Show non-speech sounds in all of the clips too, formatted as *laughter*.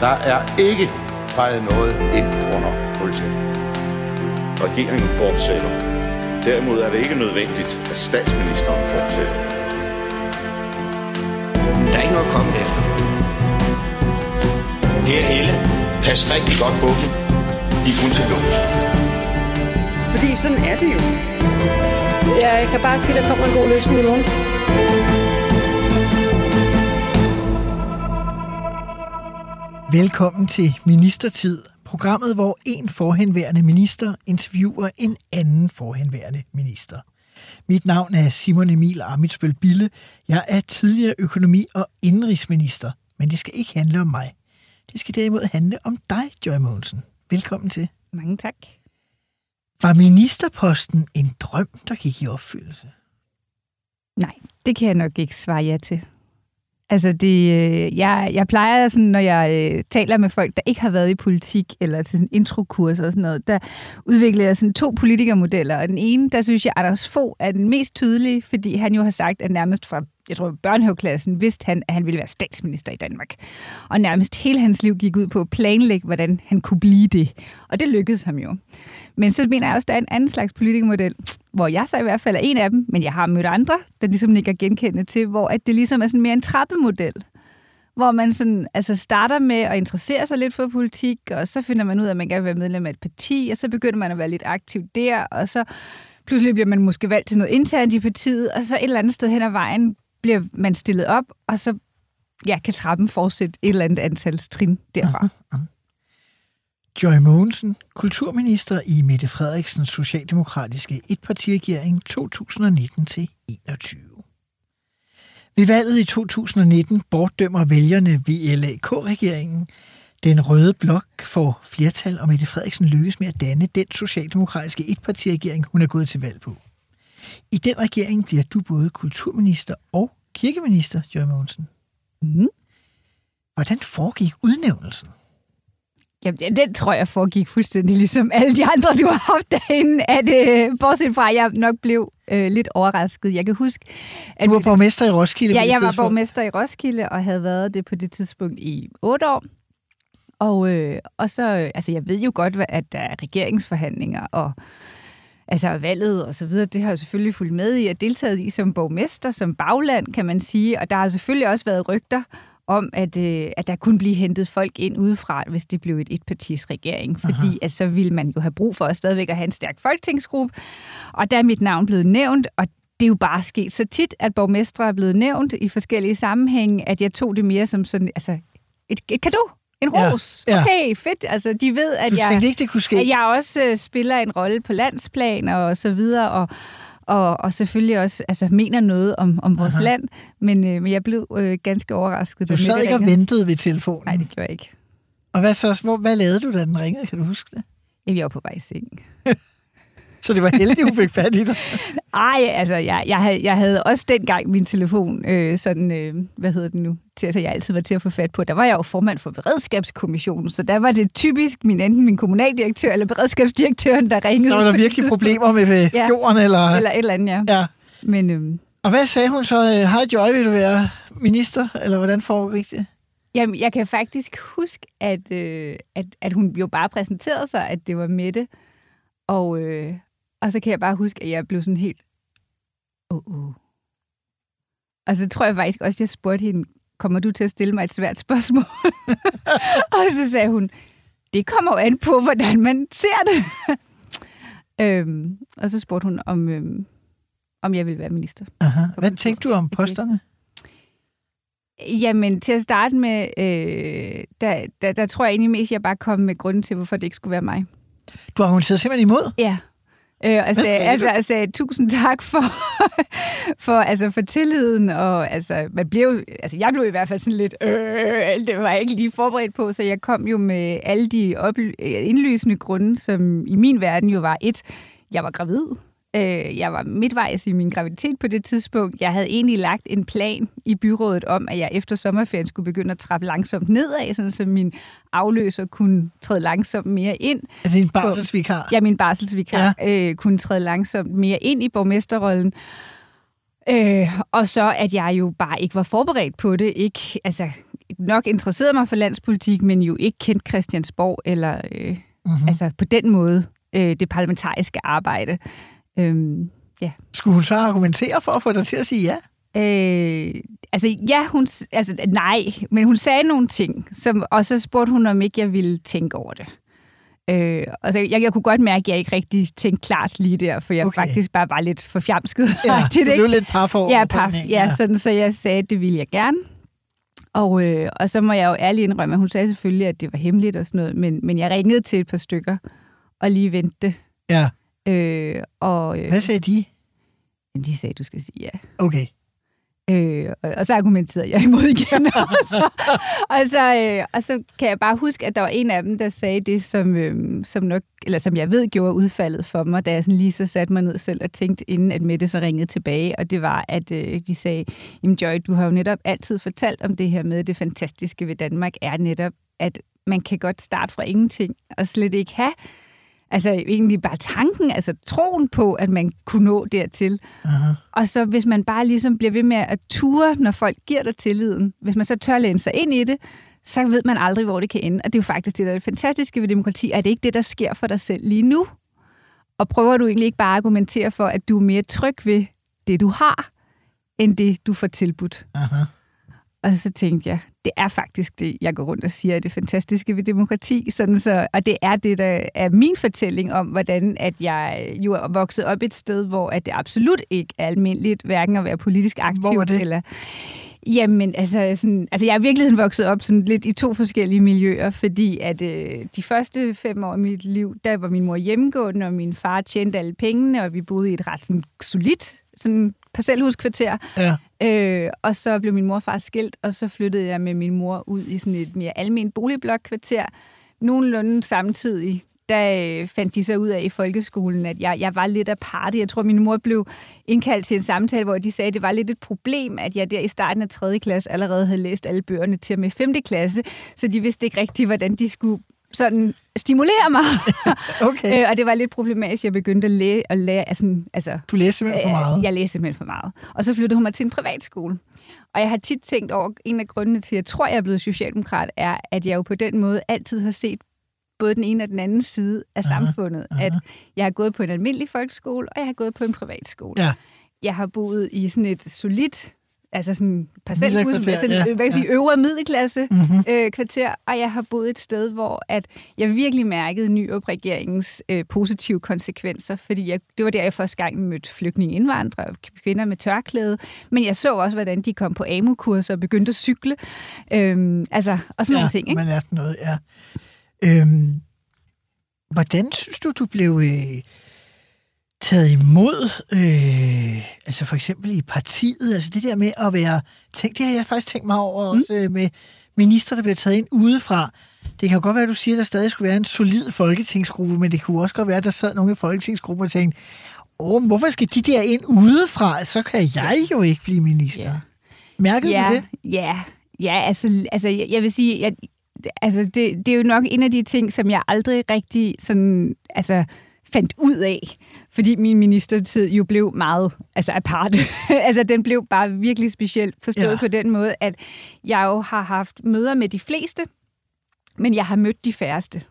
Der er ikke fejret noget ind under politiet. Regeringen fortsætter. Derimod er det ikke nødvendigt, at statsministeren fortsætter. Der er ikke noget at komme efter. Per Helle, pas rigtig godt på dem. De er kun til lås. Fordi sådan er det jo. Jeg kan bare sige, at der kommer en god løsning i morgen. Velkommen til Ministertid, programmet, hvor en forhenværende minister interviewer en anden forhenværende minister. Mit navn er Simon Emil Amitsbøl Bille. Jeg er tidligere økonomi- og indrigsminister, men det skal ikke handle om mig. Det skal derimod handle om dig, Joy Mogensen. Velkommen til. Mange tak. Var ministerposten en drøm, der gik i opfyldelse? Nej, det kan jeg nok ikke svare ja til. Altså, det, øh, jeg, jeg plejer sådan, når jeg øh, taler med folk, der ikke har været i politik, eller til sådan introkurs og sådan noget, der udvikler jeg sådan to politikermodeller. Og den ene, der synes jeg, Anders Fogh er den mest tydelige, fordi han jo har sagt, at nærmest fra jeg tror, børnehaveklassen vidste han, at han ville være statsminister i Danmark. Og nærmest hele hans liv gik ud på at planlægge, hvordan han kunne blive det. Og det lykkedes ham jo. Men så mener jeg også, at der er en anden slags politikermodel, hvor jeg så i hvert fald er en af dem, men jeg har mødt andre, der ligesom ikke er genkendende til, hvor at det ligesom er sådan mere en trappemodel hvor man sådan, altså starter med at interessere sig lidt for politik, og så finder man ud af, at man gerne vil være medlem af et parti, og så begynder man at være lidt aktiv der, og så pludselig bliver man måske valgt til noget internt i partiet, og så et eller andet sted hen ad vejen bliver man stillet op, og så ja, kan trappen fortsætte et eller andet antal trin derfra. Aha, aha. Joy Mogensen, kulturminister i Mette Frederiksens socialdemokratiske etpartiregering 2019-21. Ved valget i 2019 bortdømmer vælgerne VLAK-regeringen. Den røde blok får flertal, og Mette Frederiksen lykkes med at danne den socialdemokratiske etpartiregering, hun er gået til valg på. I den regering bliver du både kulturminister og kirkeminister, Joy Mogensen. Mm. Hvordan foregik udnævnelsen? Jamen, den tror jeg foregik fuldstændig ligesom alle de andre, du har haft derinde. At, øh, bortset fra, at jeg nok blev øh, lidt overrasket. Jeg kan huske... At du var borgmester i Roskilde? Ja, jeg var borgmester i Roskilde, og havde været det på det tidspunkt i otte år. Og, øh, og så, altså jeg ved jo godt, at der er regeringsforhandlinger, og altså valget og så videre, det har jeg selvfølgelig fulgt med i og deltaget i som borgmester, som bagland, kan man sige. Og der har selvfølgelig også været rygter om, at, øh, at der kunne blive hentet folk ind udefra, hvis det blev et etpartis regering, fordi at så ville man jo have brug for at stadigvæk at have en stærk folketingsgruppe. Og der er mit navn blevet nævnt, og det er jo bare sket så tit, at borgmestre er blevet nævnt i forskellige sammenhænge, at jeg tog det mere som sådan, altså et, et kado en ros. Ja, ja. Okay, fedt. Altså, de ved, at, du jeg, ikke, det kunne ske. at jeg også uh, spiller en rolle på landsplan og så videre, og, og, og selvfølgelig også altså, mener noget om, om vores Aha. land. Men, uh, men jeg blev uh, ganske overrasket. Du sad ikke og ventede ved telefonen? Nej, det gjorde jeg ikke. Og hvad, så, hvor, hvad lavede du, da den ringede? Kan du huske det? Jamen, jeg var på vej i seng. *laughs* Så det var heldigt, hun fik fat i dig? Ej, altså, jeg, jeg, havde, jeg havde også dengang min telefon, øh, sådan, øh, hvad hedder det nu, til, så jeg altid var til at få fat på. Der var jeg jo formand for beredskabskommissionen, så der var det typisk min, enten min kommunaldirektør eller beredskabsdirektøren, der ringede. Så var der virkelig problemer med fjorden? Ja, eller... eller et eller andet, ja. ja. Men, øh, Og hvad sagde hun så? Hej Joy, vil du være minister? Eller hvordan foregik det? Jamen, jeg kan faktisk huske, at, øh, at, at hun jo bare præsenterede sig, at det var Mette. Og, øh, og så kan jeg bare huske, at jeg blev sådan helt... Oh, oh. Og så tror jeg faktisk også, at jeg spurgte hende, kommer du til at stille mig et svært spørgsmål? *laughs* og så sagde hun, det kommer jo an på, hvordan man ser det. *laughs* øhm, og så spurgte hun, om, øhm, om jeg ville være minister. Aha. Hvad tænkte du om posterne? Jamen, til at starte med, øh, der, der, der tror jeg egentlig mest, at jeg bare kom med grunden til, hvorfor det ikke skulle være mig. Du har argumenteret simpelthen imod? Ja. Øh, og sagde, altså, altså, tusind tak for, *laughs* for, altså, for tilliden, og altså, man blev, altså, jeg blev i hvert fald sådan lidt, øh, det var jeg ikke lige forberedt på, så jeg kom jo med alle de indlysende grunde, som i min verden jo var et, jeg var gravid, Øh, jeg var midtvejs i min graviditet på det tidspunkt. Jeg havde egentlig lagt en plan i byrådet om, at jeg efter sommerferien skulle begynde at trappe langsomt nedad, sådan så min afløser kunne træde langsomt mere ind. Er det en barselsvikar? Ja, min barselsvikar ja. øh, kunne træde langsomt mere ind i borgmesterrollen. Øh, og så, at jeg jo bare ikke var forberedt på det. Ikke, altså, nok interesseret mig for landspolitik, men jo ikke kendt Christiansborg, eller øh, Mhm. mm-hmm. altså på den måde øh, det parlamentariske arbejde. Øhm, ja. Skulle hun så argumentere for at få dig til at sige ja? Øh, altså, ja, hun, altså, nej, men hun sagde nogle ting, som, og så spurgte hun, om ikke jeg ville tænke over det. Øh, og så, jeg, jeg kunne godt mærke, at jeg ikke rigtig tænkte klart lige der, for jeg Okay. faktisk bare var lidt for fjamsket. Ja, *laughs* ikke? blev lidt par for Ja, paf, ja, sådan, så jeg sagde, at det ville jeg gerne. Og, øh, og så må jeg jo ærligt indrømme, at hun sagde selvfølgelig, at det var hemmeligt og sådan noget, men, men jeg ringede til et par stykker og lige ventede. Ja. Øh, og øh, Hvad sagde de? jamen, de sagde, at du skal sige ja. Okay. Øh, og, og så argumenterede jeg imod igen. *laughs* og, så, og, så, øh, og så kan jeg bare huske, at der var en af dem, der sagde det, som, øh, som, nok, eller som jeg ved gjorde udfaldet for mig, da jeg sådan lige så satte mig ned selv og tænkte, inden at Mette så ringede tilbage. Og det var, at øh, de sagde, jamen Joy, du har jo netop altid fortalt om det her med, det fantastiske ved Danmark er netop, at man kan godt starte fra ingenting og slet ikke have Altså egentlig bare tanken, altså troen på, at man kunne nå dertil. Aha. Og så hvis man bare ligesom bliver ved med at ture, når folk giver dig tilliden, hvis man så tør læne sig ind i det, så ved man aldrig, hvor det kan ende. Og det er jo faktisk det, der er det fantastiske ved demokrati, er det ikke det, der sker for dig selv lige nu? Og prøver du egentlig ikke bare at argumentere for, at du er mere tryg ved det, du har, end det, du får tilbudt? Aha. Og så tænkte jeg, det er faktisk det, jeg går rundt og siger, er det fantastiske ved demokrati. Sådan så, og det er det, der er min fortælling om, hvordan at jeg jo er vokset op et sted, hvor at det absolut ikke er almindeligt, hverken at være politisk aktiv. Hvor er det? Eller, Jamen, altså, sådan, altså jeg er i virkeligheden vokset op sådan lidt i to forskellige miljøer, fordi at øh, de første fem år i mit liv, der var min mor hjemmegående, og min far tjente alle pengene, og vi boede i et ret sådan, solidt sådan, parcelhuskvarter. Ja. Øh, og så blev min mor og far skilt, og så flyttede jeg med min mor ud i sådan et mere almindeligt boligblok-kvarter. Nogenlunde samtidig, der øh, fandt de så ud af i folkeskolen, at jeg, jeg var lidt af party. Jeg tror, min mor blev indkaldt til en samtale, hvor de sagde, at det var lidt et problem, at jeg der i starten af 3. klasse allerede havde læst alle bøgerne til og med 5. klasse, så de vidste ikke rigtigt, hvordan de skulle sådan stimulere mig. *laughs* Okay. øh, og det var lidt problematisk, jeg begyndte at lære, at lære altså, altså, Du læste simpelthen for meget. Øh, Jeg læste simpelthen for meget. Og så flyttede hun mig til en privatskole. Og jeg har tit tænkt over, en af grundene til, at jeg tror, jeg er blevet socialdemokrat, er, at jeg jo på den måde altid har set både den ene og den anden side af Aha, samfundet. aha. At jeg har gået på en almindelig folkeskole, og jeg har gået på en privatskole. Ja. Jeg har boet i sådan et solidt altså sådan parcelhus sådan, ja, ja, hvad kan sige, øvre middelklasse Mhm. øh, kvarter, og jeg har boet et sted, hvor at jeg virkelig mærkede Nyrup-regeringens øh, positive konsekvenser, fordi jeg, det var der, jeg første gang mødte flygtninge indvandrere, kvinder med tørklæde, men jeg så også, hvordan de kom på AMU-kurser og begyndte at cykle, øhm, altså, og sådan ja, nogle ting. Ikke? man lærte noget, ja. Øhm, hvordan synes du, du blev øh, taget imod, øh, altså for eksempel i partiet, altså det der med at være, tænk, det har jeg faktisk tænkt mig over mm. også øh, med minister, der bliver taget ind udefra. Det kan jo godt være, at du siger, at der stadig skulle være en solid folketingsgruppe, men det kunne også godt være, at der sad nogle i folketingsgruppen og tænkte, åh, hvorfor skal de der ind udefra? Så kan jeg jo ikke blive minister. Ja. Mærkede ja, du det? Ja, ja altså, altså jeg, jeg vil sige, at altså, det, det er jo nok en af de ting, som jeg aldrig rigtig sådan, altså, fandt ud af, fordi min ministertid jo blev meget altså apart. *laughs* altså den blev bare virkelig specielt forstået Ja. på den måde, at jeg jo har haft møder med de fleste, men jeg har mødt de færreste.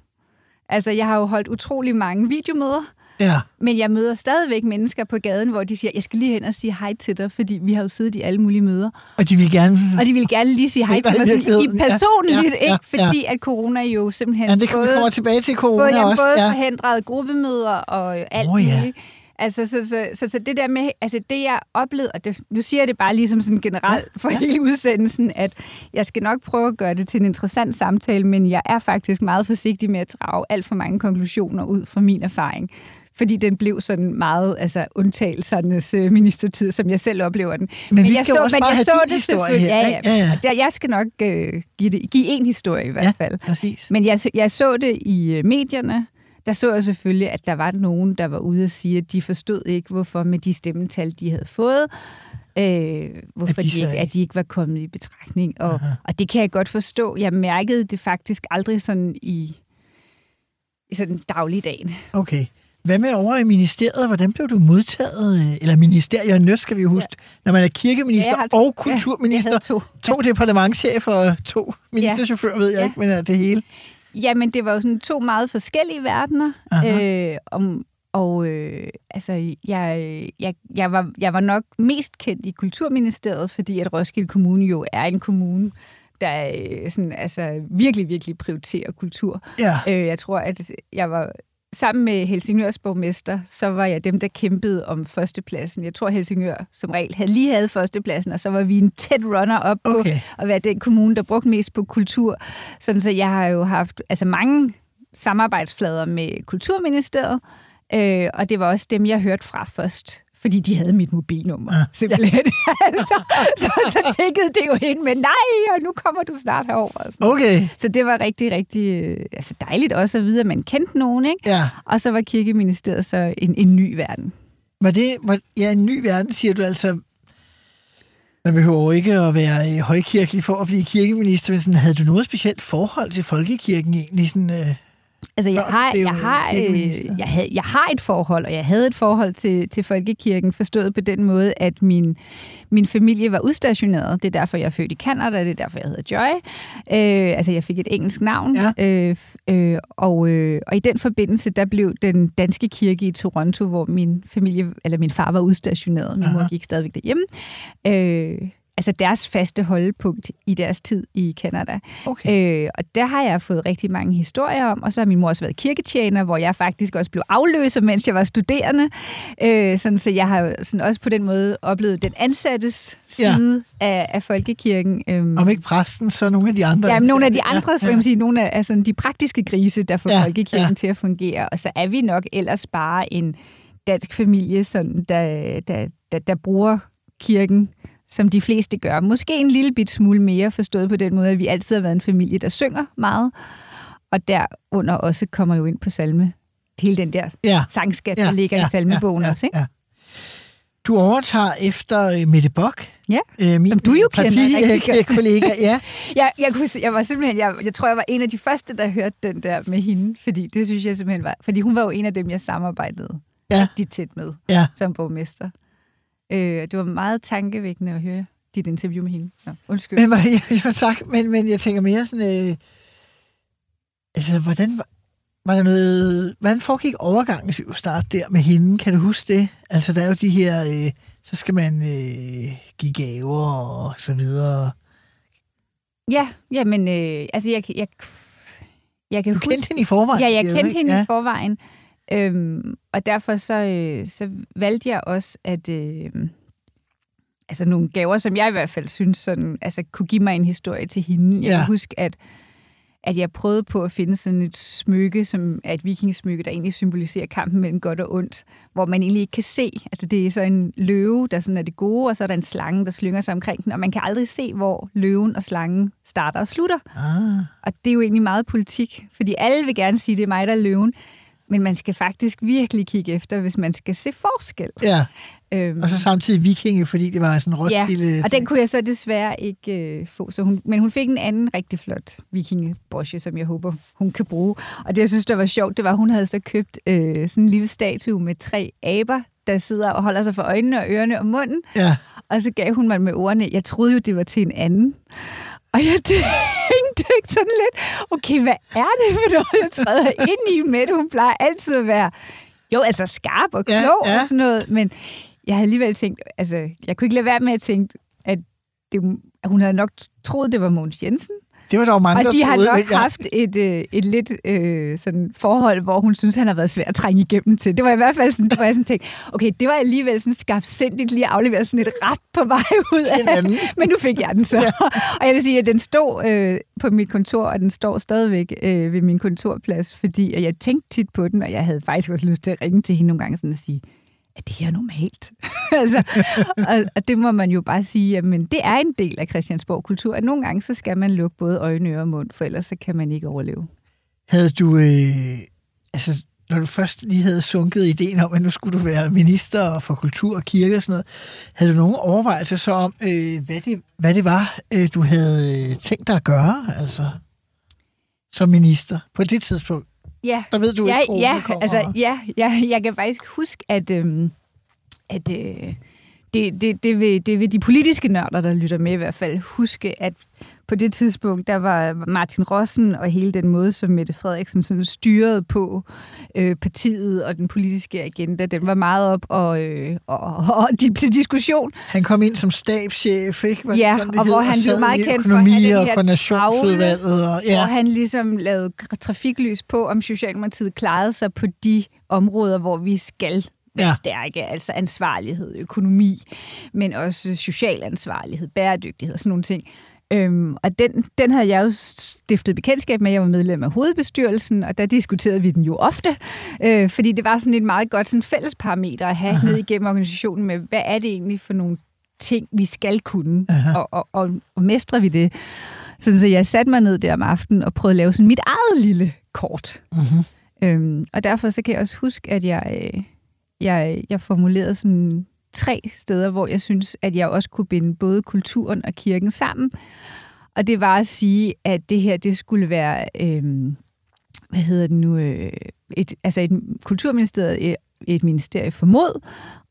Altså jeg har jo holdt utrolig mange videomøder, Ja. men jeg møder stadigvæk mennesker på gaden, hvor de siger, jeg skal lige hen og sige hej til dig, fordi vi har jo siddet i alle mulige møder. Og de vil gerne... Og de vil gerne lige sige hej til mig sådan, i. Ja, personligt, ja, ja, ikke? Fordi at corona jo simpelthen Ja, det kommer, kommer tilbage til corona både, jamen, også. både ja. forhindret gruppemøder og alt oh, ja. muligt. Altså, så, så, så, så det der med, altså det jeg oplevede, og det, nu siger jeg det bare ligesom sådan generelt for hele udsendelsen, at jeg skal nok prøve at gøre det til en interessant samtale, men jeg er faktisk meget forsigtig med at drage alt for mange konklusioner ud fra min erfaring. Fordi den blev sådan meget altså, undtagelsernes øh, ministertid, som jeg selv oplever den. Men vi jeg skal jo også men bare jeg have så det historie her, Ja, ja. Ja, ja. Der, jeg skal nok øh, give, det, give en historie i hvert Ja. fald. Præcis. Men jeg, jeg så det i øh, medierne. Der så jeg selvfølgelig, at der var nogen, der var ude og sige, at de forstod ikke, hvorfor med de stemmetal, de havde fået, øh, hvorfor At de de, så ikke, ikke- at de ikke var kommet i betragtning. Og, Aha. og det kan jeg godt forstå. Jeg mærkede det faktisk aldrig sådan i, i sådan dagligdagen. Okay. Hvad med over i ministeriet? Hvordan blev du modtaget? øh, Eller ministerierne, skal vi huske. Ja. Når man er kirkeminister Ja, to. og Ja, kulturminister. havde to. to departementchefer og to ministerchauffører, ved jeg Ja. ikke, men er det hele. Jamen, det var jo sådan to meget forskellige verdener. Aha. Øh, om, og øh, altså, jeg, jeg, jeg, var, jeg var nok mest kendt i Kulturministeriet, fordi at Roskilde Kommune jo er en kommune, der øh, sådan, altså, virkelig, virkelig prioriterer kultur. Ja. Øh, jeg tror, at jeg var sammen med Helsingørs borgmester, så var jeg dem, der kæmpede om førstepladsen. Jeg tror, Helsingør som regel havde lige havde førstepladsen, og så var vi en tæt runner op på Okay. at være den kommune, der brugte mest på kultur. Sådan så jeg har jo haft altså mange samarbejdsflader med Kulturministeriet, øh, og det var også dem, jeg hørte fra først fordi de havde mit mobilnummer, ja. simpelthen. *laughs* så, så, så tækkede det jo ind med, nej, og nu kommer du snart herover. Og sådan. Okay. Så det var rigtig, rigtig øh, altså dejligt også at vide, at man kendte nogen, ikke? Ja. Og så var kirkeministeriet så en, en ny verden. Var det, var, ja, en ny verden, siger du altså. Man behøver ikke at være øh, højkirkelig for at blive kirkeminister, men sådan, havde du noget specielt forhold til folkekirken egentlig? Sådan, øh, Altså, jeg har, jeg, har, øh, jeg, havde, jeg har et forhold, og jeg havde et forhold til, til folkekirken, forstået på den måde, at min, min familie var udstationeret. Det er derfor, jeg er født i Canada, det er derfor, jeg hedder Joy. Øh, altså, jeg fik et engelsk navn. Ja. Øh, øh, og, øh, og i den forbindelse, der blev den danske kirke i Toronto, hvor min familie, eller min far var udstationeret, min Aha. mor gik stadigvæk derhjemme, øh, altså deres faste holdepunkt i deres tid i Canada. okay. Øh, og der har jeg fået rigtig mange historier om, og så har min mor også været kirketjener, hvor jeg faktisk også blev afløser, mens jeg var studerende. Øh, sådan, så jeg har sådan også på den måde oplevet den ansattes Ja. side af, af folkekirken. Øhm, Om ikke præsten, så nogle af de andre. Ja, men nogle af de Ja, andre, ja, ja. ja. man sige, nogle af, sådan de praktiske grise, der får Ja, ja, folkekirken ja. ja. til at fungere. Og så er vi nok ellers bare en dansk familie, sådan, der, der, der, der bruger kirken, som de fleste gør. Måske en lille bit smule mere forstået på den måde, at vi altid har været en familie, der synger meget. Og derunder også kommer jo ind på salme. Hele den der Ja. sangskat, der ligger i salmebogen ja, også. Ikke? Ja. Du overtager efter øh, Mette Bock, Ja. øh, min Som du jo kender parti, godt. kollega. Ja. *laughs* Jeg, jeg, kunne, se- jeg var simpelthen, jeg, jeg tror, jeg var en af de første, der hørte den der med hende, fordi det synes jeg simpelthen var, fordi hun var jo en af dem, jeg samarbejdede Ja. rigtig tæt med Ja. som borgmester. Øh, det var meget tankevækkende at høre dit interview med hende. Nå, undskyld. Men, ja, *laughs* ja, tak, men, men jeg tænker mere sådan, øh, altså, hvordan var, var der noget, hvordan foregik overgangen, hvis vi starte der med hende? Kan du huske det? Altså, der er jo de her, øh, så skal man øh, give gaver og så videre. Ja, ja, men øh, altså jeg, jeg, jeg kan Du huske... kendte hende i forvejen? Ja, jeg kendte hende ja. i forvejen. Øhm, og derfor så, øh, så valgte jeg også, at øh, altså nogle gaver, som jeg i hvert fald synes sådan, altså, kunne give mig en historie til hende. Jeg Ja. kan huske, at, at jeg prøvede på at finde sådan et smykke, som er et vikingesmykke, der egentlig symboliserer kampen mellem godt og ondt, hvor man egentlig ikke kan se. Altså det er så en løve, der sådan er det gode, og så er der en slange, der slynger sig omkring den, og man kan aldrig se, hvor løven og slangen starter og slutter. Ah, Og det er jo egentlig meget politik, fordi alle vil gerne sige, at det er mig, der er løven. Men man skal faktisk virkelig kigge efter, hvis man skal se forskel. ja, Øhm, og så samtidig vikinge, fordi det var sådan en Roskilde... ja, og den kunne jeg så desværre ikke øh, få. Så hun, men hun fik en anden rigtig flot vikingebrosje, som jeg håber, hun kan bruge. Og det, jeg synes, der var sjovt, det var, at hun havde så købt øh, sådan en lille statue med tre aber, der sidder og holder sig for øjnene og ørerne og munden. Ja, Og så gav hun mig med ordene, jeg troede jo, det var til en anden. Og jeg *laughs* *laughs* tænkte sådan lidt, okay, hvad er det for noget, jeg træder ind i med det? Hun plejer altid at være, jo, altså skarp og Ja, klog ja. og sådan noget, men jeg havde alligevel tænkt, altså, jeg kunne ikke lade være med at tænke, at det, at hun havde nok troet, det var Mogens Jensen. Det var der jo mange, Og der de har troede. nok dengang. haft et, øh, et lidt øh, sådan forhold, hvor hun synes, han har været svær at trænge igennem til. Det var i hvert fald sådan, hvor jeg sådan tænkte, okay, det var alligevel sådan skarpsindigt lige at aflevere sådan et ret på vej ud af. *laughs* Men nu fik jeg den så. *laughs* og jeg vil sige, at den stod øh, på mit kontor, og den står stadigvæk øh, ved min kontorplads, fordi at jeg tænkte tit på den, og jeg havde faktisk også lyst til at ringe til hende nogle gange sådan at sige, er det her normalt? *laughs* altså, og, og det må man jo bare sige, men det er en del af Christiansborg kultur, at nogle gange så skal man lukke både øjne, øre og mund, for ellers så kan man ikke overleve. Havde du, øh, altså, når du først lige havde sunket ideen om, at nu skulle du være minister for kultur og kirke og sådan noget, havde du nogen overvejelser så om, øh, hvad, det, hvad det var, øh, du havde øh, tænkt dig at gøre, altså, som minister på det tidspunkt? Ja. Der ved du ja, ikke, ja, kommer. altså, ja, ja, jeg kan faktisk huske, at, øhm, at øh, det, det, det, vil, det vil de politiske nørder, der lytter med i hvert fald, huske, at på det tidspunkt, der var Martin Rossen og hele den måde, som Mette Frederiksen sådan styrede på øh, partiet og den politiske agenda, den var meget op og, øh, og, og til diskussion. Han kom ind som stabschef, ikke? Var det Ja, sådan, det og hvor han blev meget kendt for at den og her koordinationsudvalget. Og, ja. hvor han ligesom lavede trafiklys på, om Socialdemokratiet klarede sig på de områder, hvor vi skal være ja. stærke, altså ansvarlighed, økonomi, men også social ansvarlighed, bæredygtighed og sådan nogle ting. Øhm, og den, den havde jeg jo stiftet bekendtskab med. Jeg var medlem af hovedbestyrelsen, og der diskuterede vi den jo ofte, øh, fordi det var sådan et meget godt sådan fælles parameter at have Aha. ned igennem organisationen med, hvad er det egentlig for nogle ting, vi skal kunne, Aha. og, og, og, og mestrer vi det? Sådan, så jeg satte mig ned der om aftenen og prøvede at lave sådan mit eget lille kort. Mm-hmm. Øhm, og derfor så kan jeg også huske, at jeg, øh, jeg, jeg formulerede sådan tre steder, hvor jeg synes, at jeg også kunne binde både kulturen og kirken sammen. Og det var at sige, at det her, det skulle være, øhm, hvad hedder det nu, øh, et, altså et kulturministeriet, et, et ministerie for mod,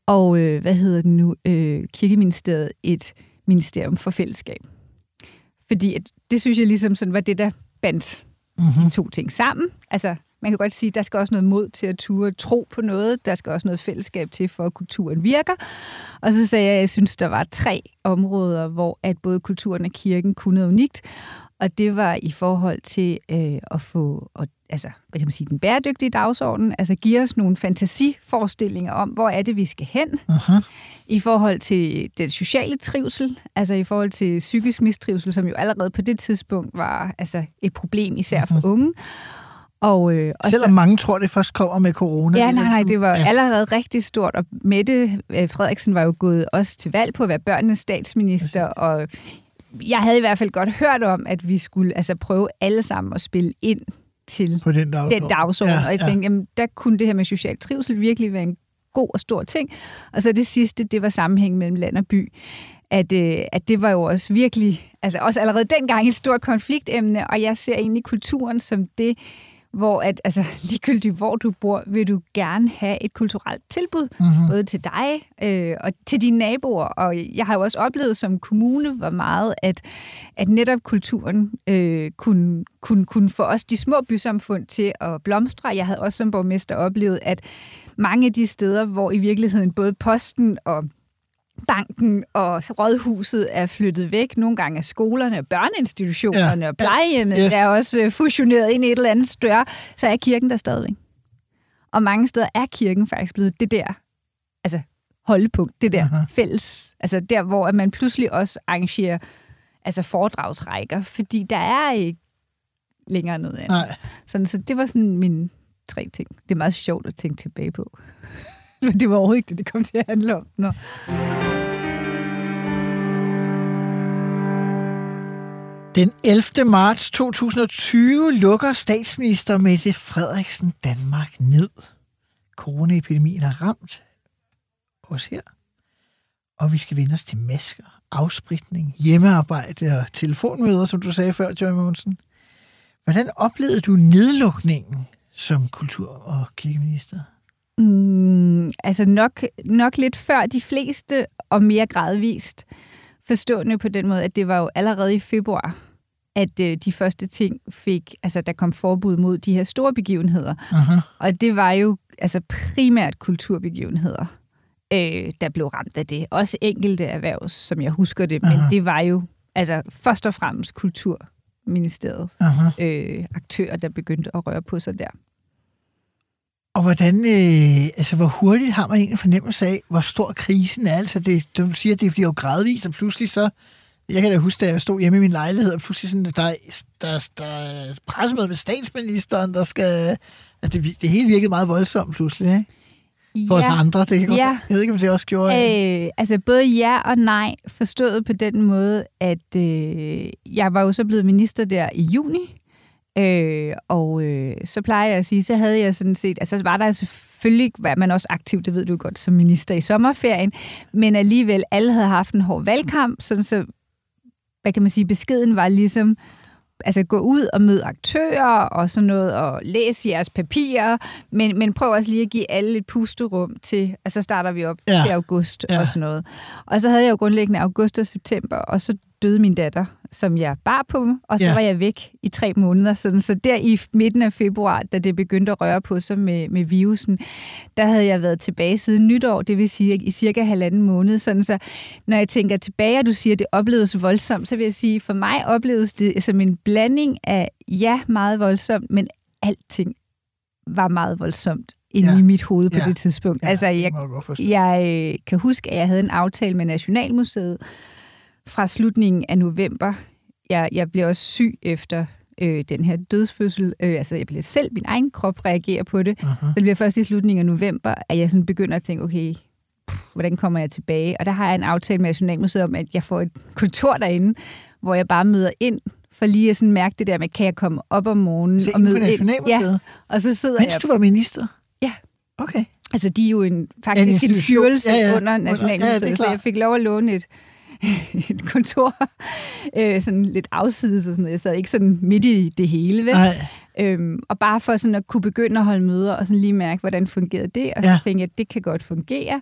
og øh, hvad hedder det nu, øh, kirkeministeriet, et ministerium for fællesskab. Fordi at, det synes jeg ligesom sådan var det, der bandt Mm-hmm. de to ting sammen. Altså, man kan godt sige, at der skal også noget mod til at ture tro på noget. Der skal også noget fællesskab til, for at kulturen virker. Og så sagde jeg, at jeg synes, der var tre områder, hvor at både kulturen og kirken kunne noget unikt. Og det var i forhold til øh, at få, og, altså, hvad kan man sige, den bæredygtige dagsorden, altså give os nogle fantasiforestillinger om, hvor er det, vi skal hen, Aha. i forhold til den sociale trivsel, altså i forhold til psykisk mistrivsel, som jo allerede på det tidspunkt var altså et problem, især for unge. Og, øh, og Selvom mange tror, det først kommer med corona. Ja, nej, nej, det var ja. allerede rigtig stort, og Mette øh, Frederiksen var jo gået også til valg på at være børnenes statsminister, og jeg havde i hvert fald godt hørt om, at vi skulle altså prøve alle sammen at spille ind til på den dagsorden. den dagsorden, ja, og jeg ja. tænkte, jamen, der kunne det her med social trivsel virkelig være en god og stor ting. Og så det sidste, det var sammenhæng mellem land og by. At, øh, at det var jo også virkelig, altså også allerede dengang et stort konfliktemne, og jeg ser egentlig kulturen som det, hvor at, altså *laughs* ligegyldigt hvor du bor, vil du gerne have et kulturelt tilbud, Mhm. både til dig øh, og til dine naboer. Og jeg har jo også oplevet som kommune, hvor meget, at, at netop kulturen øh, kunne, kunne, kunne få os de små bysamfund til at blomstre. Jeg havde også som borgmester oplevet, at mange af de steder, hvor i virkeligheden både posten og banken og rådhuset er flyttet væk. Nogle gange er skolerne og børneinstitutionerne Ja. og plejehjemmet Yes. er også øh, fusioneret ind i et eller andet større. Så er kirken der stadigvæk. Og mange steder er kirken faktisk blevet det der altså holdepunkt, det der Aha. Fælles, altså der, hvor at man pludselig også arrangerer altså foredragsrækker, fordi der er ikke længere noget andet. Nej. Sådan, så det var sådan mine tre ting. Det er meget sjovt at tænke tilbage på. *laughs* Men det var overhovedet ikke det, det kom til at handle om. Nå. Den 11. marts 2020 lukker statsminister Mette Frederiksen Danmark ned. Coronaepidemien har ramt os her, og vi skal vende os til masker, afspritning, hjemmearbejde og telefonmøder, som du sagde før, Joy Monsen. Hvordan oplevede du nedlukningen som kultur- og kirkeminister? Mm, altså nok, nok lidt før de fleste, og mere gradvist. Forstående på den måde, at det var jo allerede i februar, at øh, de første ting fik, altså der kom forbud mod de her store begivenheder. Aha. Og det var jo altså primært kulturbegivenheder, øh, der blev ramt af det. Også enkelte erhverv, som jeg husker det, men Aha. det var jo altså først og fremmest Kulturministeriet øh, aktører, der begyndte at røre på sig der. Og hvordan, øh, altså hvor hurtigt har man egentlig en fornemmelse af, hvor stor krisen er? Altså det, du siger, det bliver jo gradvist, og pludselig så, jeg kan da huske, da jeg stod hjemme i min lejlighed, og pludselig sådan, der, er- der, der er pressemøde med statsministeren, der skal, altså det, det hele virkede meget voldsomt pludselig, ikke? For ja. os andre, det kan godt, Ja. jeg ved ikke, om det også gjorde. Øh, Øh, altså både ja og nej, forstået på den måde, at øh, jeg var jo så blevet minister der i juni, øh, og øh, så plejer jeg at sige, så havde jeg sådan set, altså var der selvfølgelig, var man også aktiv, det ved du godt, som minister i sommerferien, men alligevel, alle havde haft en hård valgkamp, sådan så, hvad kan man sige, beskeden var ligesom, altså gå ud og møde aktører og sådan noget, og læse jeres papirer, men, men prøv også lige at give alle et pusterum til, og så starter vi op Ja. i august ja. og sådan noget. Og så havde jeg jo grundlæggende august og september, og så døde min datter, som jeg bar på, og så Ja. var jeg væk i tre måneder. Sådan, så der i midten af februar, da det begyndte at røre på sig med, med virusen, der havde jeg været tilbage siden nytår, det vil sige i cirka halvanden måned. Sådan, så når jeg tænker tilbage, og du siger, at det opleves voldsomt, så vil jeg sige, for mig opleves det som en blanding af, ja, meget voldsomt, men alting var meget voldsomt inde Ja. i mit hoved på Ja. det tidspunkt. Ja, altså, jeg, jeg jeg øh, kan huske, at jeg havde en aftale med Nationalmuseet fra slutningen af november. Jeg, jeg blev også syg efter øh, den her dødsfødsel. Øh, altså, jeg blev selv, min egen krop reagerer på det. Aha. Så det bliver først i slutningen af november, at jeg sådan begynder at tænke, okay, pff, hvordan kommer jeg tilbage? Og der har jeg en aftale med Nationalmuseet om, at jeg får et kontor derinde, hvor jeg bare møder ind, for lige at sådan mærke det der med, kan jeg komme op om morgenen Se og møde ind? Ja, og så sidder Mens jeg... du var minister? Ja. Okay. Altså, de er jo en, faktisk en, en institution. styrelse Ja, ja, ja. ja. under Nationalmuseet, ja, ja, så jeg fik lov at låne et, *laughs* et kontor, øh, sådan lidt afsides og sådan noget. Jeg sad ikke sådan midt i det hele, vel? Øhm, og bare for sådan at kunne begynde at holde møder og sådan lige mærke, hvordan fungerede det, og så Ja. tænkte jeg, at det kan godt fungere.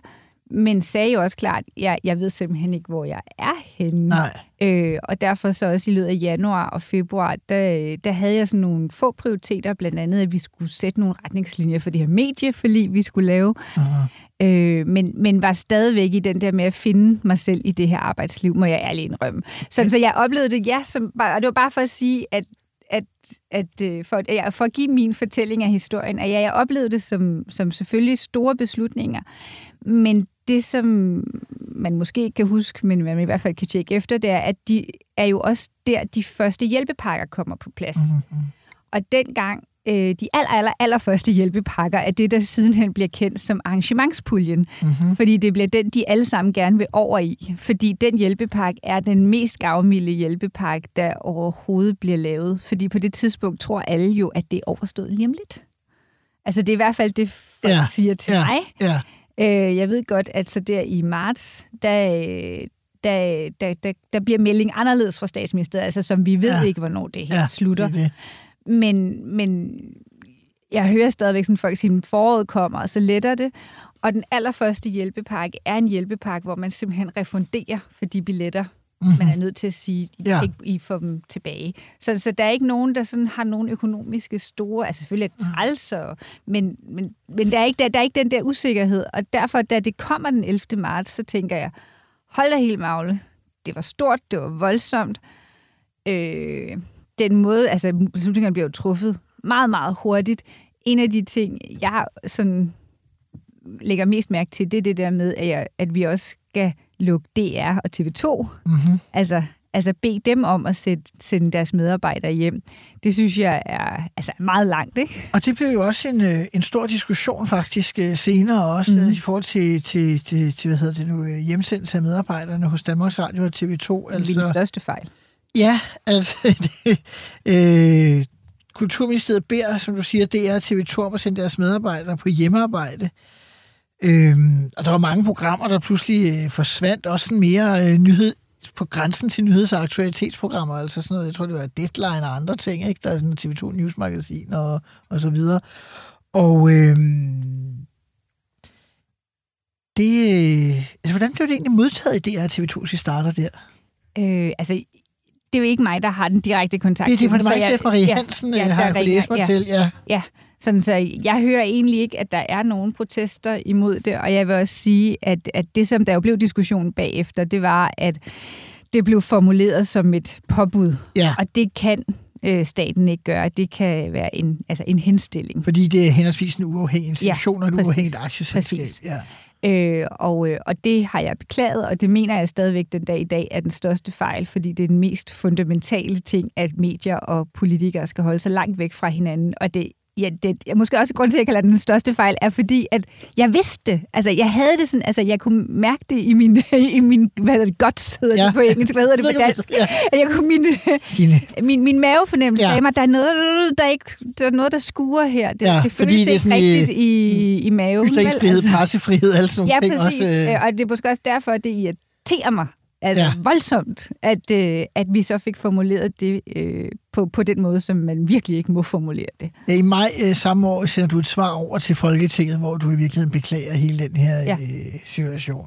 Men sagde jo også klart, at jeg, jeg ved simpelthen ikke, hvor jeg er henne. Nej. Øh, og derfor så også i løbet af januar og februar, der, der havde jeg sådan nogle få prioriteter, blandt andet, at vi skulle sætte nogle retningslinjer for det her medieforlig, vi skulle lave. Aha. Øh, men, men var stadigvæk i den der med at finde mig selv i det her arbejdsliv, må jeg ærligt indrømme. Så, så jeg oplevede det, ja, som, og det var bare for at sige, at at, at øh, for, at for at give min fortælling af historien, at ja, jeg oplevede det som, som selvfølgelig store beslutninger, men det, som man måske ikke kan huske, men man i hvert fald kan tjekke efter, det er, at de er jo også der, de første hjælpepakker kommer på plads. Mhm. Og dengang, øh, de aller, aller, aller første hjælpepakker, er det, der sidenhen bliver kendt som arrangementspuljen. Mhm. Fordi det bliver den, de alle sammen gerne vil over i. Fordi den hjælpepakke er den mest gavmilde hjælpepakke, der overhovedet bliver lavet. Fordi på det tidspunkt tror alle jo, at det er overstået lige om lidt. Altså det er i hvert fald det, folk Ja, siger til ja, mig. Ja. Øh, jeg ved godt, at så der i marts, der, der, der, der, der bliver melding anderledes fra statsministeriet, altså som vi ved Ja. ikke, hvornår det her ja. slutter. Det det. Men, men jeg hører stadigvæk sådan folk sige, at foråret kommer, og så letter det. Og den allerførste hjælpepakke er en hjælpepakke, hvor man simpelthen refunderer for de billetter, Mhm. man er nødt til at sige, I, Ja. ikke, I får dem tilbage. Så, så der er ikke nogen, der sådan har nogen økonomiske store, altså selvfølgelig er det træls, og, men, men, men der, er ikke, der, der er ikke den der usikkerhed. Og derfor, da det kommer den 11. marts, så tænker jeg, hold da helt magle. Det var stort, det var voldsomt. Øh, den måde, altså beslutningerne bliver jo truffet meget, meget hurtigt. En af de ting, jeg sådan lægger mest mærke til, det er det der med, at, jeg, at vi også skal lukke DR og TV2. Mhm. Altså, altså bede dem om at sætte, sende deres medarbejdere hjem. Det synes jeg er altså, meget langt, ikke? Og det blev jo også en, øh, en stor diskussion faktisk øh, senere også mm. I forhold til, til, til, til, hvad hedder det nu, hjemsendelse af medarbejderne hos Danmarks Radio og TV2. Altså, det er den Altså, største fejl ja, altså *laughs* det, øh, Kulturministeriet beder, som du siger, DR og TV2 om at sende deres medarbejdere på hjemmearbejde. Øhm, og der var mange programmer, der pludselig øh, forsvandt. Også sådan mere øh, nyhed, på grænsen til nyheds- og aktualitetsprogrammer, altså sådan noget, jeg tror, det var Deadline og andre ting, ikke? Der er sådan TV2 News-magasin og, og så videre. Og øhm, det, øh, altså, hvordan blev det egentlig modtaget i DR TV2, vi starter der? Øh, altså, det er jo ikke mig, der har den direkte kontakt. Det er departementchef Marie ja, Hansen, ja, ja, har jeg læse mig ja. til. Ja. Ja, sådan så jeg hører egentlig ikke, at der er nogen protester imod det, og jeg vil også sige, at, at det, som der jo blev diskussionen bagefter, det var, at det blev formuleret som et påbud, ja, og det kan øh, staten ikke gøre. Det kan være en, altså en henstilling. fordi det er henholdsvis en uafhængig institution og et præcis. uafhængigt aktieselskab. Præcis. Ja. Øh, og, øh, og det har jeg beklaget, og det mener jeg stadigvæk den dag i dag er den største fejl, fordi det er den mest fundamentale ting, at medier og politikere skal holde sig langt væk fra hinanden. Og det, ja, det måske også grund til, at jeg kalder den den største fejl, er fordi, at jeg vidste det. Altså, jeg havde det sådan, altså, jeg kunne mærke det i min, *laughs* i min hvad hedder det, guts, hedder Ja. det på engelsk, hvad hedder det *laughs* på dansk? ja. Jeg kunne, min, *laughs* min, min mavefornemmelse Ja. sagde mig, der er noget, der, ikke, der, er noget, der skuer her. Det, Ja, det fordi føles det er ikke sådan rigtigt i, i maven. ytringsfrihed, Altså- pressefrihed, alle sådan nogle Ja, ting. præcis. Også, øh, øh... Og det er måske også derfor, at det irriterer mig, altså Ja. voldsomt, at, øh, at vi så fik formuleret det øh, på, på den måde, som man virkelig ikke må formulere det. I maj øh, samme år sender du et svar over til Folketinget, hvor du i virkeligheden beklager hele den her ja. Øh, situation.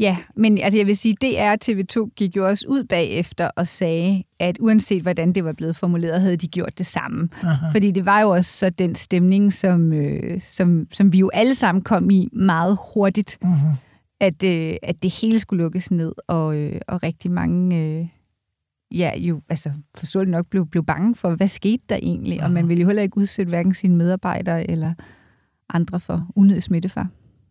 Ja, men altså jeg vil sige, DR og TV2 gik jo også ud bagefter og sagde, at uanset hvordan det var blevet formuleret, havde de gjort det samme. Aha. Fordi det var jo også så den stemning, som, øh, som, som vi jo alle sammen kom i meget hurtigt, Mm-hmm. At, øh, at det hele skulle lukkes ned, og, øh, og rigtig mange, øh, ja jo, altså forståeligt nok, blev, blev bange for, hvad skete der egentlig? Og man ville jo heller ikke udsætte hverken sine medarbejdere eller andre for unødig smittefar.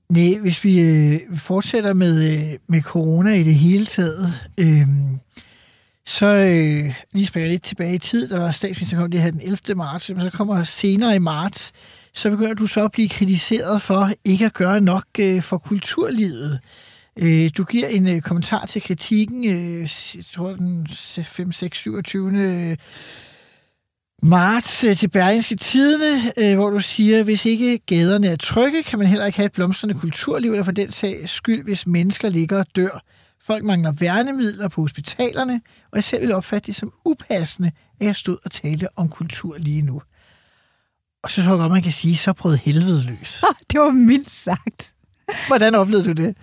Nej, hvis vi øh, fortsætter med, øh, med corona i det hele taget, øh, så øh, lige springer lidt tilbage i tid, der var statsminister kom det her den 11. marts, men så kommer senere i marts, så begynder du så at blive kritiseret for ikke at gøre nok øh, for kulturlivet. Øh, du giver en øh, kommentar til kritikken, øh, jeg tror den 5, 6, 27. marts øh, til Berlingske Tidene, øh, hvor du siger, hvis ikke gaderne er trygge, kan man heller ikke have et blomstrende kulturliv, eller for den sag skyld, hvis mennesker ligger og dør. Folk mangler værnemidler på hospitalerne, og jeg selv vil opfatte det som upassende, at jeg stod og talte om kultur lige nu. Og så tror jeg godt, man kan sige, så brød helvede løs. *laughs* det var mildt sagt. Hvordan oplevede du det?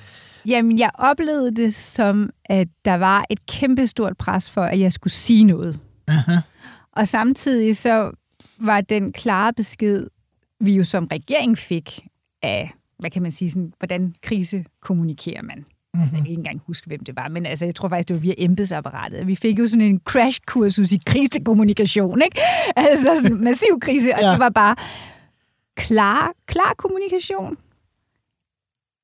Jamen, jeg oplevede det som, at der var et kæmpestort pres for, at jeg skulle sige noget. Aha. Og samtidig så var den klare besked, vi jo som regering fik af, hvad kan man sige, sådan, hvordan krise kommunikerer man. Mm-hmm. Altså, jeg kan ikke engang huske, hvem det var, men altså, jeg tror faktisk, det var via embedsapparatet. Vi fik jo sådan en crash-kursus i krisekommunikation, ikke? Altså sådan en massiv krise, og Ja. ja. det var bare klar, klar kommunikation.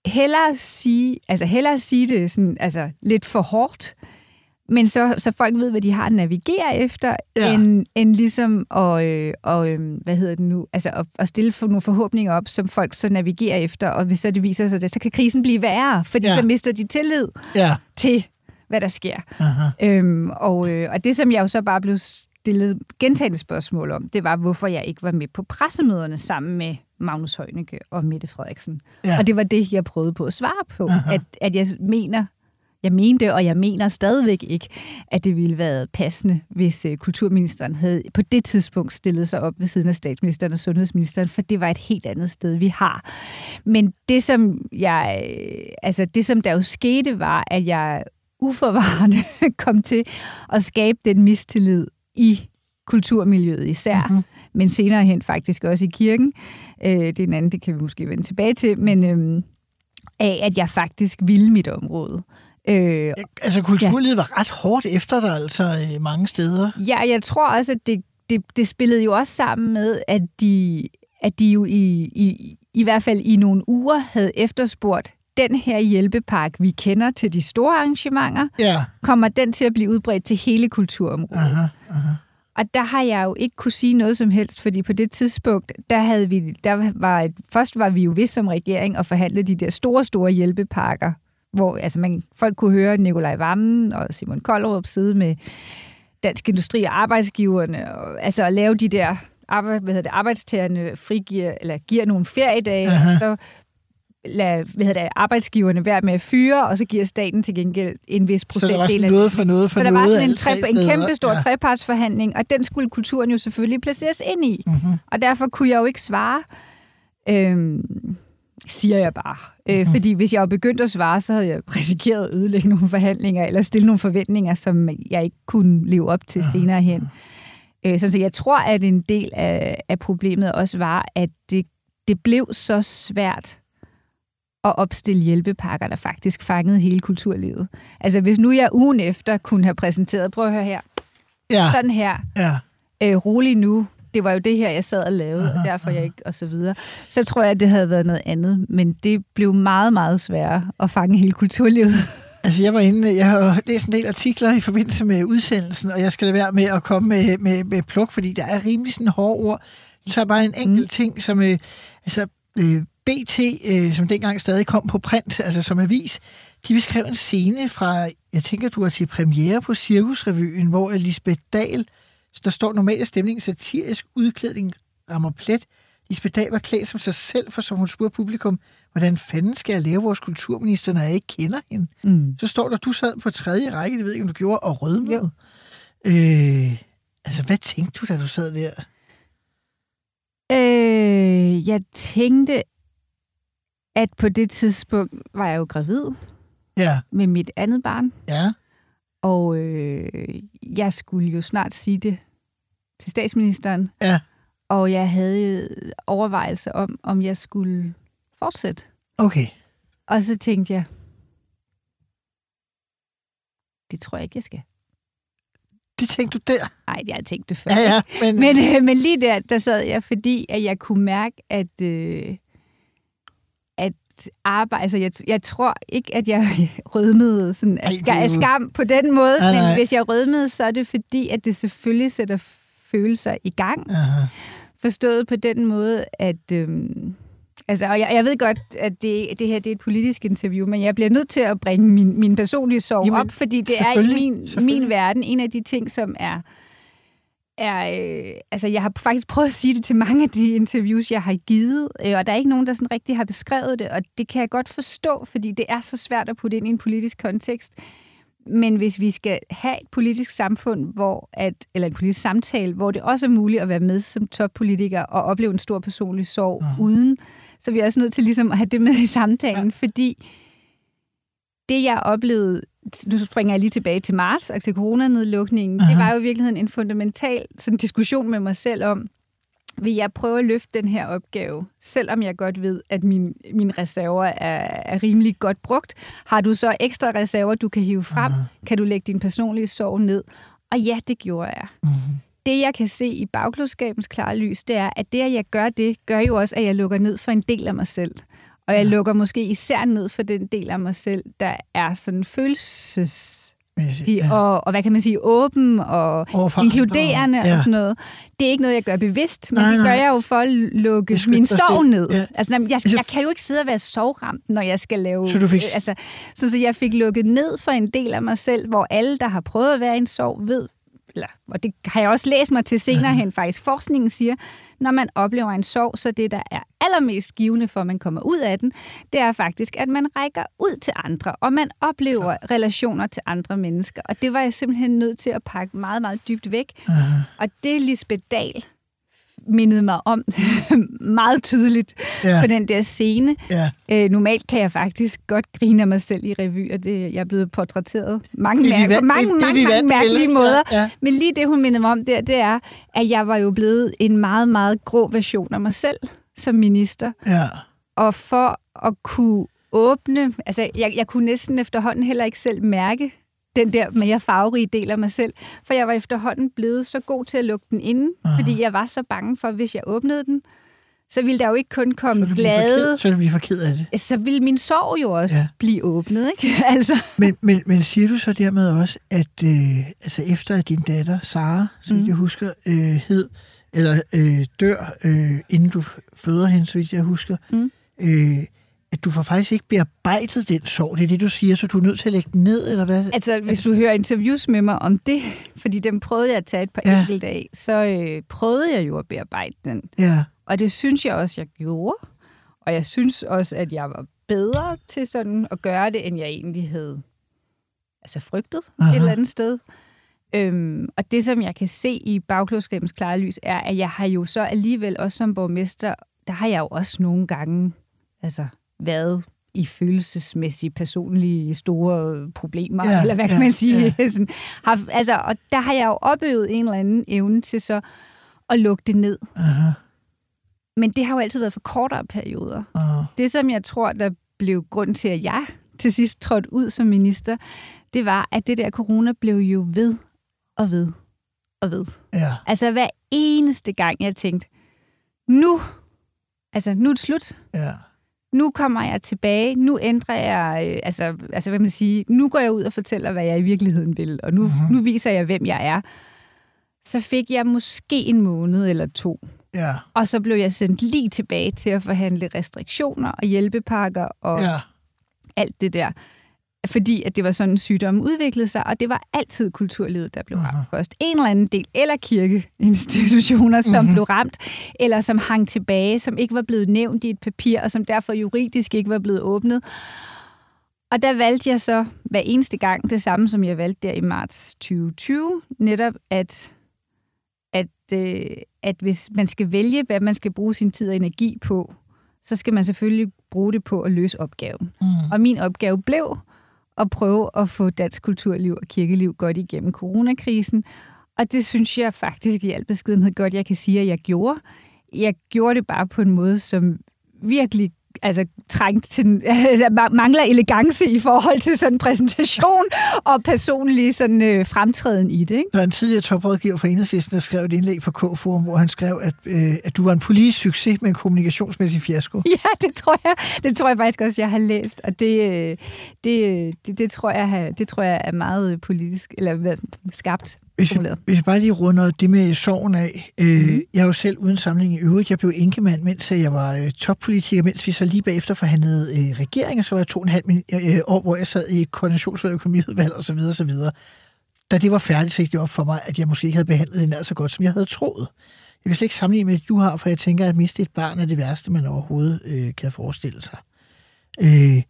Hellere sige, altså hellere sige det sådan, altså lidt for hårdt, men så, så folk ved, hvad de har at navigere efter, Ja. end, end ligesom at, øh, og, øh, hvad hedder det nu, altså at, at stille for nogle forhåbninger op, som folk så navigerer efter, og hvis så det viser sig det, så kan krisen blive værre, fordi Ja. ja. så mister de tillid Ja. til, hvad der sker. Aha. Øhm, og, øh, og det, som jeg jo så bare blev stillet gentagende spørgsmål om, det var, hvorfor jeg ikke var med på pressemøderne sammen med Magnus Heunicke og Mette Frederiksen. Ja. Og det var det, jeg prøvede på at svare på, Aha. at, at jeg mener, jeg mente, og jeg mener stadigvæk ikke, at det ville være passende, hvis øh, kulturministeren havde på det tidspunkt stillet sig op ved siden af statsministeren og sundhedsministeren, for det var et helt andet sted, vi har. Men det, som jeg, øh, altså det, som der jo skete, var, at jeg uforvarende *laughs* kom til at skabe den mistillid i kulturmiljøet især, Mhm. mm-hmm. men senere hen faktisk også i kirken. Øh, det er en anden, det kan vi måske vende tilbage til, men øh, af, at jeg faktisk ville mit område. Øh, Ja, Altså, kulturlivet var ret hårdt efter dig, altså øh, mange steder. Ja, jeg tror også, at det, det, det spillede jo også sammen med, at de, at de jo i, i, i hvert fald i nogle uger havde efterspurgt den her hjælpepakke, vi kender til de store arrangementer, Ja. kommer den til at blive udbredt til hele kulturområdet. Aha, aha. Og der har jeg jo ikke kunne sige noget som helst, fordi på det tidspunkt, der havde vi, der var et, først var vi jo ved som regering og forhandle de der store, store hjælpepakker, hvor altså man, folk kunne høre Nikolaj Vammen og Simon Koldrup sidde med Dansk Industri og arbejdsgiverne, og, altså at lave de der arbejde, hvad hedder det, arbejdstagerne frigiver, eller giver nogle feriedage, Aha. og så lader hvad hedder det, arbejdsgiverne være med at fyre, og så giver staten til gengæld en vis Så procentdel. der var noget for noget for så der noget var sådan en, tre, en kæmpe stor ja. trepartsforhandling, og den skulle kulturen jo selvfølgelig placeres ind i. Mm-hmm. Og derfor kunne jeg jo ikke svare, øhm, siger jeg bare. Øh, Mhm. fordi hvis jeg var begyndt at svare, så havde jeg risikeret at ødelægge nogle forhandlinger, eller stille nogle forventninger, som jeg ikke kunne leve op til senere hen. Øh, så jeg tror, at en del af, af problemet også var, at det, det blev så svært at opstille hjælpepakker, der faktisk fangede hele kulturlivet. Altså hvis nu jeg ugen efter kunne have præsenteret, prøv at høre her, Ja, sådan her, ja. øh, rolig nu, det var jo det her, jeg sad og lavede, og derfor jeg ikke, og så videre. Så tror jeg, at det havde været noget andet, men det blev meget, meget sværere at fange hele kulturlivet. Altså, jeg var inde, jeg har læst en del artikler i forbindelse med udsendelsen, og jeg skal lade være med at komme med, med, med pluk, fordi der er rimelig sådan hårde ord. Nu tager jeg bare en enkelt mm. ting, som øh, altså, øh, BT, øh, som dengang stadig kom på print, altså som avis, de beskrev en scene fra, jeg tænker, du var til premiere på Cirkusrevyen, hvor Lisbeth Dahl, der står normalt stemning, satirisk udklædning rammer plet, Lisbeth Dahl var klædt som sig selv, for som hun spurgte publikum, hvordan fanden skal jeg lave vores kulturminister, når jeg ikke kender hende? Mm. Så står der, du sad på tredje række, det ved jeg ikke, om du gjorde, og rødmede. Øh, altså, hvad tænkte du, da du sad der? Øh, jeg tænkte, at på det tidspunkt var jeg jo gravid Ja, med mit andet barn, ja, og øh, jeg skulle jo snart sige det til statsministeren. Ja. Og jeg havde overvejelser om, om jeg skulle fortsætte. okay. Og så tænkte jeg, det tror jeg ikke, jeg skal. Det tænkte du der? Nej, jeg havde tænkt det før. Ja, ja, men, *laughs* Men, øh, men lige der, der sad jeg, fordi at jeg kunne mærke, at, øh, at arbejde, altså jeg, jeg tror ikke, at jeg *laughs* rødmede sådan af, Ej, det af skam på den måde, Nej, men nej. hvis jeg rødmede, så er det fordi, at det selvfølgelig sætter følelser i gang. Aha. Forstået på den måde, at... Øhm, altså, og jeg, jeg ved godt, at det, det her det er et politisk interview, men jeg bliver nødt til at bringe min, min personlige sorg Jamen, op, fordi det er i min, min verden en af de ting, som er... er øh, altså, jeg har faktisk prøvet at sige det til mange af de interviews, jeg har givet, øh, og der er ikke nogen, der sådan rigtig har beskrevet det, og det kan jeg godt forstå, fordi det er så svært at putte ind i en politisk kontekst. Men hvis vi skal have et politisk samfund, hvor at, eller en politisk samtale, hvor det også er muligt at være med som toppolitiker og opleve en stor personlig sorg Aha. uh-huh. uden, så er vi også nødt til ligesom at have det med i samtalen, ja. fordi det, jeg oplevede, nu springer jeg lige tilbage til marts og til coronanedlukningen, uh-huh. det Aha. var jo i virkeligheden en fundamental sådan, diskussion med mig selv om, vil jeg prøve at løfte den her opgave, selvom jeg godt ved, at min, mine reserver er, er rimelig godt brugt. Har du så ekstra reserver, du kan hive frem? Aha. Kan du lægge din personlige sorg ned? Og ja, det gjorde jeg. Mhm. Det, jeg kan se i bagklodskabens klare lys, det er, at det, at jeg gør det, gør jo også, at jeg lukker ned for en del af mig selv. Og jeg Ja. lukker måske især ned for den del af mig selv, der er sådan følelses... jeg. De, Ja. og, og hvad kan man sige, åben og Overfor inkluderende andre. og sådan noget. Det er ikke noget, jeg gør bevidst, men Nej, det gør nej. jeg jo for at lukke min sorg ned. Ja. Altså, jamen, jeg, Altså, jeg kan jo ikke sidde og være sovramt, når jeg skal lave... Så du fik- øh, Altså, så, så jeg fik lukket ned for en del af mig selv, hvor alle, der har prøvet at være i en sorg, ved, eller, og det har jeg også læst mig til senere hen faktisk, forskningen siger, når man oplever en sorg, så det, der er allermest givende for, at man kommer ud af den, det er faktisk, at man rækker ud til andre, og man oplever Klar. relationer til andre mennesker. Og det var jeg simpelthen nødt til at pakke meget, meget dybt væk. Aha. Og det Lisbeth Dahl mindede mig om *laughs* meget tydeligt Ja. på den der scene. Ja. Øh, normalt kan jeg faktisk godt grine af mig selv i revy, og det, jeg er blevet portrætteret mange, mær- vant- mange, det- det mange, til, mærkelige måder. Ja, ja. Men lige det, hun mindede mig om der, det er, at jeg var jo blevet en meget, meget grå version af mig selv som minister. Ja. Og for at kunne åbne, altså jeg, jeg kunne næsten efterhånden heller ikke selv mærke den der mere farverige del af mig selv, for jeg var efterhånden blevet så god til at lukke den inde, Aha. fordi jeg var så bange for, at hvis jeg åbnede den, så ville der jo ikke kun Så komme for glade, ked, så du bliver for ked af det. så ville min sorg jo også Ja. blive åbnet, ikke? *laughs* altså, Men, men, men siger du så dermed også, at øh, altså efter at din datter, Sara, så vidt Mm. jeg husker, øh, hed, eller øh, dør, øh, inden du føder hende, så vidt jeg husker, Mm. øh, at du får faktisk ikke bearbejdet den sorg. Det er det, du siger, så du er nødt til at lægge den ned, eller hvad? altså, hvis du hører interviews med mig om det, fordi dem prøvede jeg at tage et par Ja. enkelte af, så øh, prøvede jeg jo at bearbejde den. Ja, Og det synes jeg også, jeg gjorde. Og jeg synes også, at jeg var bedre til sådan at gøre det, end jeg egentlig havde altså frygtet. Aha. et eller andet sted. Øhm, og det, som jeg kan se i bagklodskabens klare lys, er, at jeg har jo så alligevel også som borgmester, der har jeg jo også nogle gange altså, været i følelsesmæssige, personlige, store problemer, Ja, eller hvad kan ja, man sige? ja. *laughs* Sådan, har, altså, og der har jeg jo opøvet en eller anden evne til så at lukke det ned. aha, Men det har jo altid været for kortere perioder. aha. Det, som jeg tror, der blev grund til, at jeg til sidst trådte ud som minister, det var, at det der corona blev jo ved og ved og ved. ja, Altså hver eneste gang, jeg tænkte, nu, altså nu er det slut. ja, Nu kommer jeg tilbage. Nu ændrer jeg, øh, altså, altså hvad man sige, nu går jeg ud og fortæller, hvad jeg i virkeligheden vil, og nu, Mhm. mm-hmm. nu viser jeg, hvem jeg er. Så fik jeg måske en måned eller to ja, og så blev jeg sendt lige tilbage til at forhandle restriktioner og hjælpepakker og ja. alt det der. Fordi at det var sådan, sygdommen udviklede sig, og det var altid kulturlivet, der blev ramt først. En eller anden del, eller kirkeinstitutioner, som mm-hmm. blev ramt, eller som hang tilbage, som ikke var blevet nævnt i et papir, og som derfor juridisk ikke var blevet åbnet. Og der valgte jeg så hver eneste gang det samme, som jeg valgte der i marts 2020, netop at, at, øh, at hvis man skal vælge, hvad man skal bruge sin tid og energi på, så skal man selvfølgelig bruge det på at løse opgaven. Mm. Og min opgave blev at prøve at få dansk kulturliv og kirkeliv godt igennem coronakrisen. Og det synes jeg faktisk i al beskedenhed godt, jeg kan sige, at jeg gjorde. Jeg gjorde det bare på en måde, som virkelig altså, trængt til, *laughs* altså, mangler elegance i forhold til sådan en præsentation *laughs* og personlig sådan, øh, fremtræden i det. Ikke? Der er en tidligere toprådgiver for Enhedslisten, der skrev et indlæg på K-forum, hvor han skrev, at, øh, at du var en politisk succes med en kommunikationsmæssig fiasko. *laughs* Ja, det tror jeg, det tror jeg faktisk også, jeg har læst, og det, øh, det, det, det, tror, jeg, det tror jeg er meget politisk, eller skabt hvis jeg, hvis jeg bare lige runder det med sorgen af. Øh, mm. Jeg er jo selv uden samling i øvrigt. Jeg blev enkemand, mens jeg var øh, toppolitiker, mens vi så lige bagefter forhandlede øh, regering, og så var jeg to og en halv øh, år, hvor jeg sad i et koordinationsudvalg, økonomiudvalg osv. osv. Da det var færdigt, så gik det op for mig, at jeg måske ikke havde behandlet hende så godt, som jeg havde troet. Jeg vil slet ikke sammenligne med, at du har, for jeg tænker, at miste et barn er det værste, man overhovedet øh, kan forestille sig. Øh,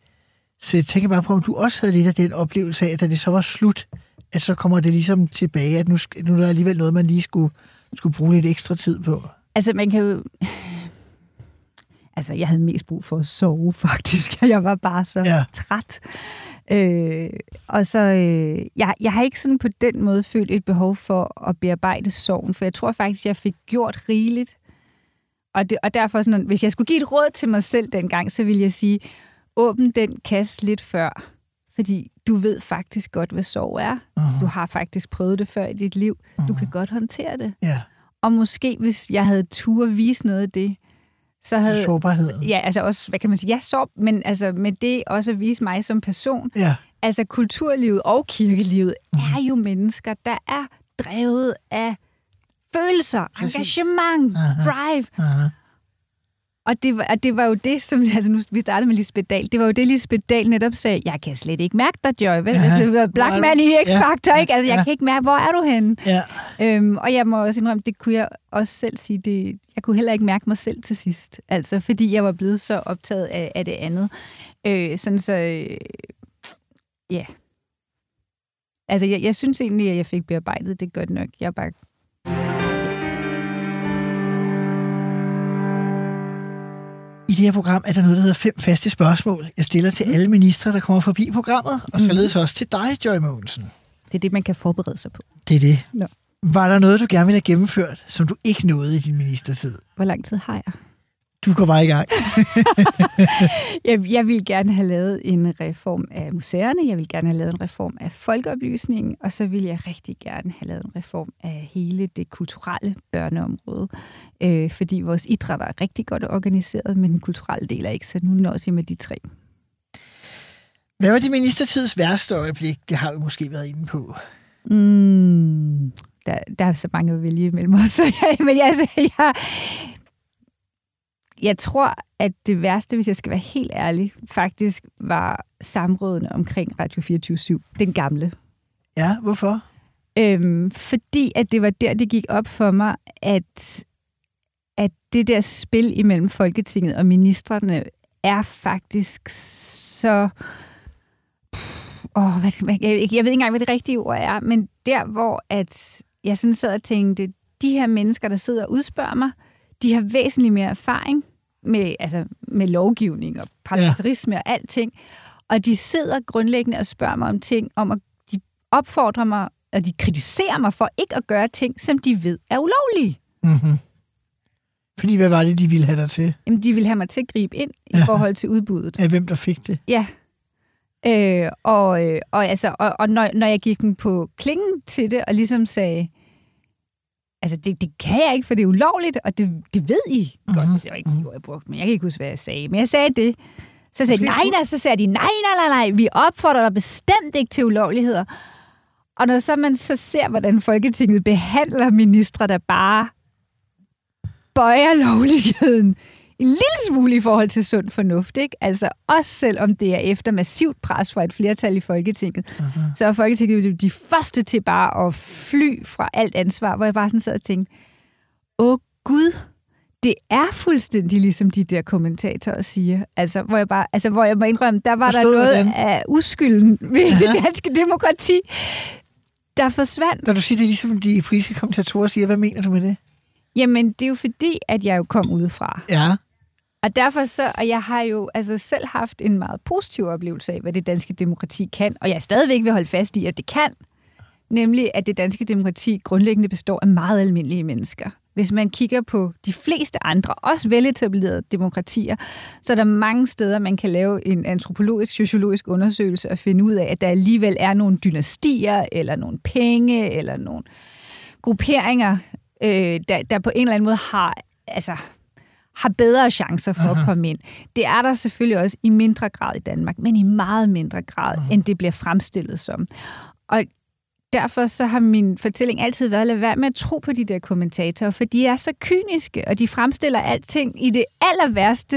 så jeg tænker bare på, om du også havde lidt af den oplevelse af, at da det så var slut, at så kommer det ligesom tilbage, at nu, nu er der alligevel noget, man lige skulle, skulle bruge lidt ekstra tid på? Altså, man kan jo... Altså, jeg havde mest brug for at sove, *laughs* faktisk. Jeg var bare så ja. træt. Øh, og så, øh, jeg, jeg har ikke sådan på den måde følt et behov for at bearbejde sorgen, for jeg tror faktisk, jeg fik gjort rigeligt. Og, det, og derfor, sådan, hvis jeg skulle give et råd til mig selv dengang, så ville jeg sige, åbn den kasse lidt før fordi du ved faktisk godt, hvad sorg er. Uh-huh. Du har faktisk prøvet det før i dit liv. Uh-huh. Du kan godt håndtere det. Ja. Og måske, hvis jeg havde tur vise noget af det, så havde... Sårbarhed. Ja, altså også, hvad kan man sige? Ja, sår, men altså med det også at vise mig som person. Ja. Altså kulturlivet og kirkelivet uh-huh. er jo mennesker, der er drevet af følelser, Præcis. engagement, uh-huh. drive. Uh-huh. Og det, var, og det var jo det, som... *laughs* Altså nu, vi startede med Lisbeth Dahl. Det var jo det, Lisbeth Dahl netop sagde. Jeg kan slet ikke mærke dig, Joy. Vel? Ja. Altså, det var Black Man i X-Factor, ja. ikke? Altså, jeg ja. kan ikke mærke, hvor er du henne? Ja. Øhm, og jeg må også indrømme, det kunne jeg også selv sige. Det, jeg kunne heller ikke mærke mig selv til sidst. Altså, fordi jeg var blevet så optaget af, af det andet. Øh, sådan så... Øh, ja. Altså, jeg, jeg synes egentlig, at jeg fik bearbejdet det godt nok. Jeg er bare det her program er der noget, der hedder fem faste spørgsmål. Jeg stiller til alle ministre, der kommer forbi programmet, og således mm. også til dig, Joy Mogensen. Det er det, man kan forberede sig på. Det er det. No. Var der noget, du gerne ville have gennemført, som du ikke nåede i din ministertid? Hvor lang tid har jeg? Du går bare i gang. *laughs* jeg, jeg vil gerne have lavet en reform af museerne, jeg vil gerne have lavet en reform af folkeoplysningen, og så vil jeg rigtig gerne have lavet en reform af hele det kulturelle børneområde. Øh, fordi vores idræt er rigtig godt organiseret, men den kulturelle del er ikke, så nu når jeg med de tre. Hvad var din ministertids værste øjeblik? Det har vi måske været inde på. Mm, der, der er så mange at vælge imellem os. *laughs* men altså, jeg, jeg tror, at det værste, hvis jeg skal være helt ærlig, faktisk var samrådene omkring Radio 24 den gamle. Ja, hvorfor? Øhm, fordi at det var der, det gik op for mig, at, at det der spil imellem Folketinget og ministerne er faktisk så... Åh, hvad, hvad, jeg, jeg ved ikke engang, hvad det rigtige ord er, men der, hvor at jeg sådan sad og tænkte, de her mennesker, der sidder og udspørger mig, de har væsentligt mere erfaring med, altså, med lovgivning og parlamentarisme ja. og alting. Og de sidder grundlæggende og spørger mig om ting, om at de opfordrer mig, og de kritiserer mig for ikke at gøre ting, som de ved er ulovlige. Mm-hmm. Fordi hvad var det, de ville have dig til? Jamen, de ville have mig til at gribe ind ja. i forhold til udbuddet. Af hvem der fik det? Ja. Øh, og, øh, og, altså, og, og når, når jeg gik dem på klingen til det, og ligesom sagde, altså det, det kan jeg ikke, for det er ulovligt, og det, det ved I mm-hmm. godt. Det var ikke det ord, jeg brugte, men jeg kan ikke huske, hvad jeg sagde. Men jeg sagde det. Så sagde de, nej, nej, så sagde de, nej, nej, nej, nej, vi opfordrer dig bestemt ikke til ulovligheder. Og når så man så ser, hvordan Folketinget behandler ministre, der bare bøjer *laughs* lovligheden en lille smule i forhold til sund fornuft, ikke? Altså også selvom det er efter massivt pres fra et flertal i Folketinget, uh-huh. så er Folketinget jo de første til bare at fly fra alt ansvar, hvor jeg bare sådan sad og tænkte, åh Gud, det er fuldstændig ligesom de der kommentatorer siger. Altså, hvor jeg bare, altså, hvor jeg må indrømme, der var Forstod der noget hvordan? af uskylden ved Aha. det danske demokrati, der forsvandt. Når du siger det, ligesom de politiske kommentatorer siger, hvad mener du med det? Jamen, det er jo fordi, at jeg jo kom udefra. Ja. Og derfor så, og jeg har jo altså selv haft en meget positiv oplevelse af, hvad det danske demokrati kan, og jeg stadigvæk vil holde fast i, at det kan. Nemlig, at det danske demokrati grundlæggende består af meget almindelige mennesker. Hvis man kigger på de fleste andre, også veletablerede demokratier, så er der mange steder, man kan lave en antropologisk, sociologisk undersøgelse og finde ud af, at der alligevel er nogle dynastier, eller nogle penge, eller nogle grupperinger, øh, der, der på en eller anden måde har, altså, har bedre chancer for Aha. at komme ind. Det er der selvfølgelig også i mindre grad i Danmark, men i meget mindre grad, Aha. end det bliver fremstillet som. Og derfor så har min fortælling altid været at lade være med at tro på de der kommentatorer, for de er så kyniske, og de fremstiller alting i det aller værste.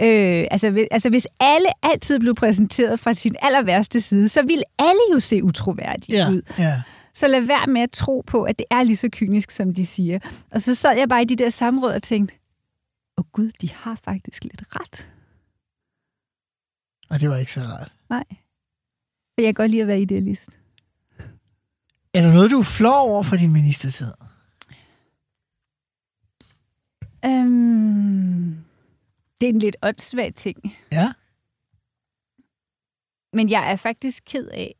Øh, altså, altså hvis alle altid blev præsenteret fra sin aller værste side, så ville alle jo se utroværdige Ja, ud. ja. Så lad være med at tro på, at det er lige så kynisk, som de siger. Og så sad jeg bare i de der samråd og tænkte, oh gud, de har faktisk lidt ret. Og det var ikke så rart. Nej. For jeg kan godt lide at være idealist. Er der noget, du flov over for din ministertid? Øhm, det er en lidt åndssvag ting. Ja. Men jeg er faktisk ked af,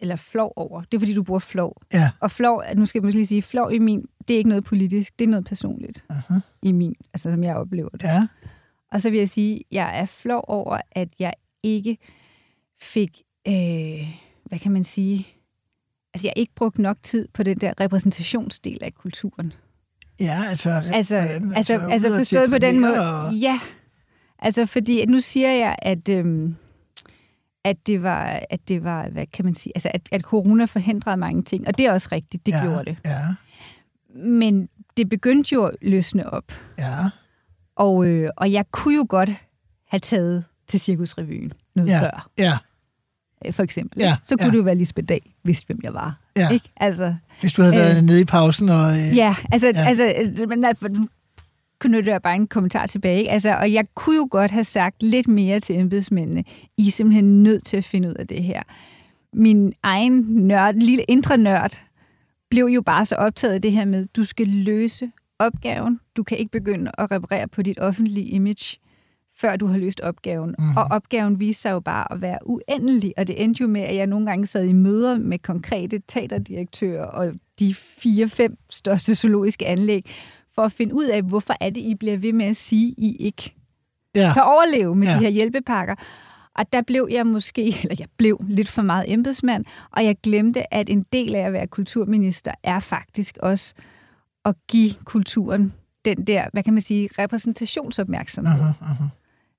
eller flov over. Det er fordi, du bruger flov. Ja. Og flov, nu skal måske lige sige, flov i min, det er ikke noget politisk, det er noget personligt Uh-huh. i min, altså som jeg oplever det. Ja. Og så vil jeg sige, jeg er flov over, at jeg ikke fik, øh, hvad kan man sige, altså jeg ikke brugt nok tid på den der repræsentationsdel af kulturen. Ja, altså... Altså, altså, altså at forstået på den måde. Og... Ja. Altså, fordi nu siger jeg, at, øhm, at, det var, at det var, hvad kan man sige, altså, at, at corona forhindrede mange ting, og det er også rigtigt, det ja, gjorde det. Ja, Men det begyndte jo at løsne op, ja, og, øh, og jeg kunne jo godt have taget til Cirkusrevyen noget Ja. før, ja. øh, for eksempel. Ja, Så kunne ja. jo være Lisbeth Dahl, vidste hvem jeg var. Ja. Ikke? Altså, Hvis du havde været Øh. nede i pausen og... Øh, Ja, altså, Ja. altså øh, nu knytter jeg bare en kommentar tilbage. Ikke? Altså, og jeg kunne jo godt have sagt lidt mere til embedsmændene. I er simpelthen nødt til at finde ud af det her. Min egen nørd, lille indre nørd, blev jo bare så optaget af det her med, du skal løse opgaven. Du kan ikke begynde at reparere på dit offentlige image, før du har løst opgaven. Mm. Og opgaven viste sig jo bare at være uendelig, og det endte jo med, at jeg nogle gange sad i møder med konkrete teaterdirektører og de fire-fem største zoologiske anlæg, for at finde ud af, hvorfor er det, I bliver ved med at sige, I ikke ja. kan overleve med Ja. de her hjælpepakker. Og der blev jeg måske, *laughs* eller jeg blev lidt for meget embedsmand, og jeg glemte, at en del af at være kulturminister er faktisk også at give kulturen den der, hvad kan man sige, repræsentationsopmærksomhed. Uh-huh, uh-huh.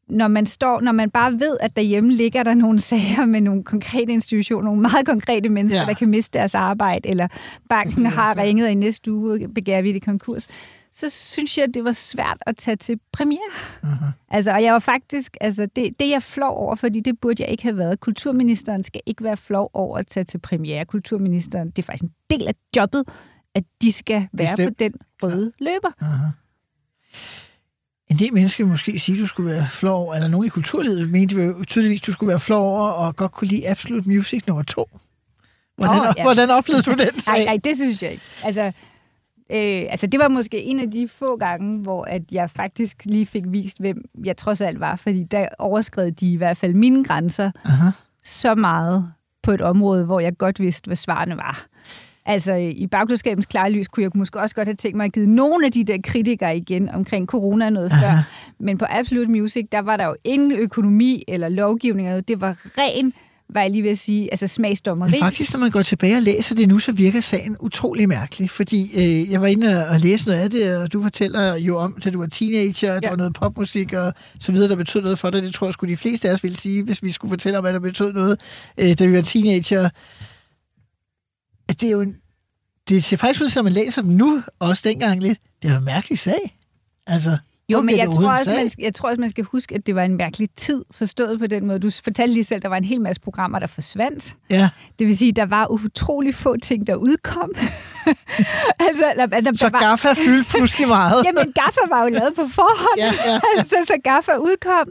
Når man står, når man bare ved, at derhjemme ligger der nogle *laughs* sager med nogle konkrete institutioner, nogle meget konkrete mennesker, Ja. der kan miste deres arbejde, eller banken har ringet, og i næste uge begærer vi det konkurs, så synes jeg, det var svært at tage til premiere. Uh-huh. Altså, og jeg var faktisk, altså, det, det er jeg flov over, fordi det burde jeg ikke have været. Kulturministeren skal ikke være flov over at tage til premiere. Kulturministeren, det er faktisk en del af jobbet, at de skal være Bestemt. på den røde løber. Uh-huh. En del mennesker måske sige, at du skulle være flov over, eller nogen i kulturlivet mente jo tydeligvis, at du skulle være flov over, og godt kunne lide Absolute Music nummer to. Hvordan, Nå, ja. hvordan oplevede du den Nej, sag? nej, det synes jeg ikke. Altså, øh, altså, det var måske en af de få gange, hvor at jeg faktisk lige fik vist, hvem jeg trods alt var, fordi der overskred de i hvert fald mine grænser Aha. så meget på et område, hvor jeg godt vidste, hvad svarene var. Altså, i bagklodskabens klare lys kunne jeg måske også godt have tænkt mig at give nogle af de der kritikere igen omkring corona noget Aha. før. Men på Absolute Music, der var der jo ingen økonomi eller lovgivning. Det var ren, var jeg lige ved at sige, altså smagsdommeri. Men faktisk, når man går tilbage og læser det nu, så virker sagen utrolig mærkelig, fordi øh, jeg var inde og læse noget af det, og du fortæller jo om, da du var teenager, at der Ja. var noget popmusik og så videre, der betød noget for dig. Det tror jeg skulle de fleste af os ville sige, hvis vi skulle fortælle om, hvad der betød noget, øh, da vi var teenager. Det er jo en, det ser faktisk ud, som man læser den nu, også dengang lidt. Det er jo en mærkelig sag. Altså, Jo, men jeg tror, også, man, jeg tror også, man skal huske, at det var en mærkelig tid, forstået på den måde. Du fortalte lige selv, at der var en hel masse programmer, der forsvandt. Ja, Det vil sige, at der var utrolig få ting, der udkom. *laughs* altså, der, der, så der var, Gaffa fyldte pludselig meget. *laughs* Jamen, Gaffa var jo lavet på forhånd, Ja, ja. *laughs* altså, så Gaffa udkom.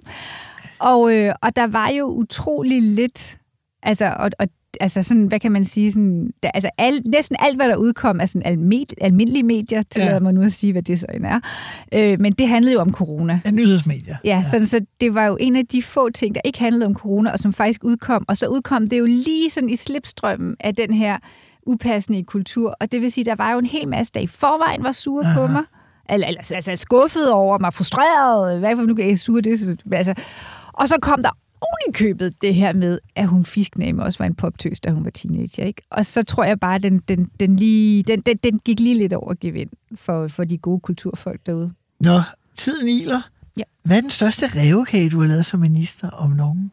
Og, øh, og der var jo utrolig lidt, altså, og, og, altså sådan, hvad kan man sige, sådan, der, altså al, næsten alt, hvad der udkom, er sådan almed, almindelige medier, tillader Ja. ja. mig nu at sige, hvad det så end er. Øh, men det handlede jo om corona. Ja, nyhedsmedier. Ja, ja. Sådan, så det var jo en af de få ting, der ikke handlede om corona, og som faktisk udkom. Og så udkom det jo lige sådan i slipstrømmen af den her upassende kultur. Og det vil sige, der var jo en hel masse, der i forvejen var sure Aha. på mig. Eller, eller altså skuffet over mig, frustreret, hvad for nu kan jeg sure det. Så, altså. Og så kom der oven i købet det her med, at hun fiskname også var en poptøs, da hun var teenager. Ikke? Og så tror jeg bare, at den, den, den, lige, den, den, den gik lige lidt over gevind for, for de gode kulturfolk derude. Nå, tiden iler. Ja. Hvad er den største revkage, du har lavet som minister om nogen?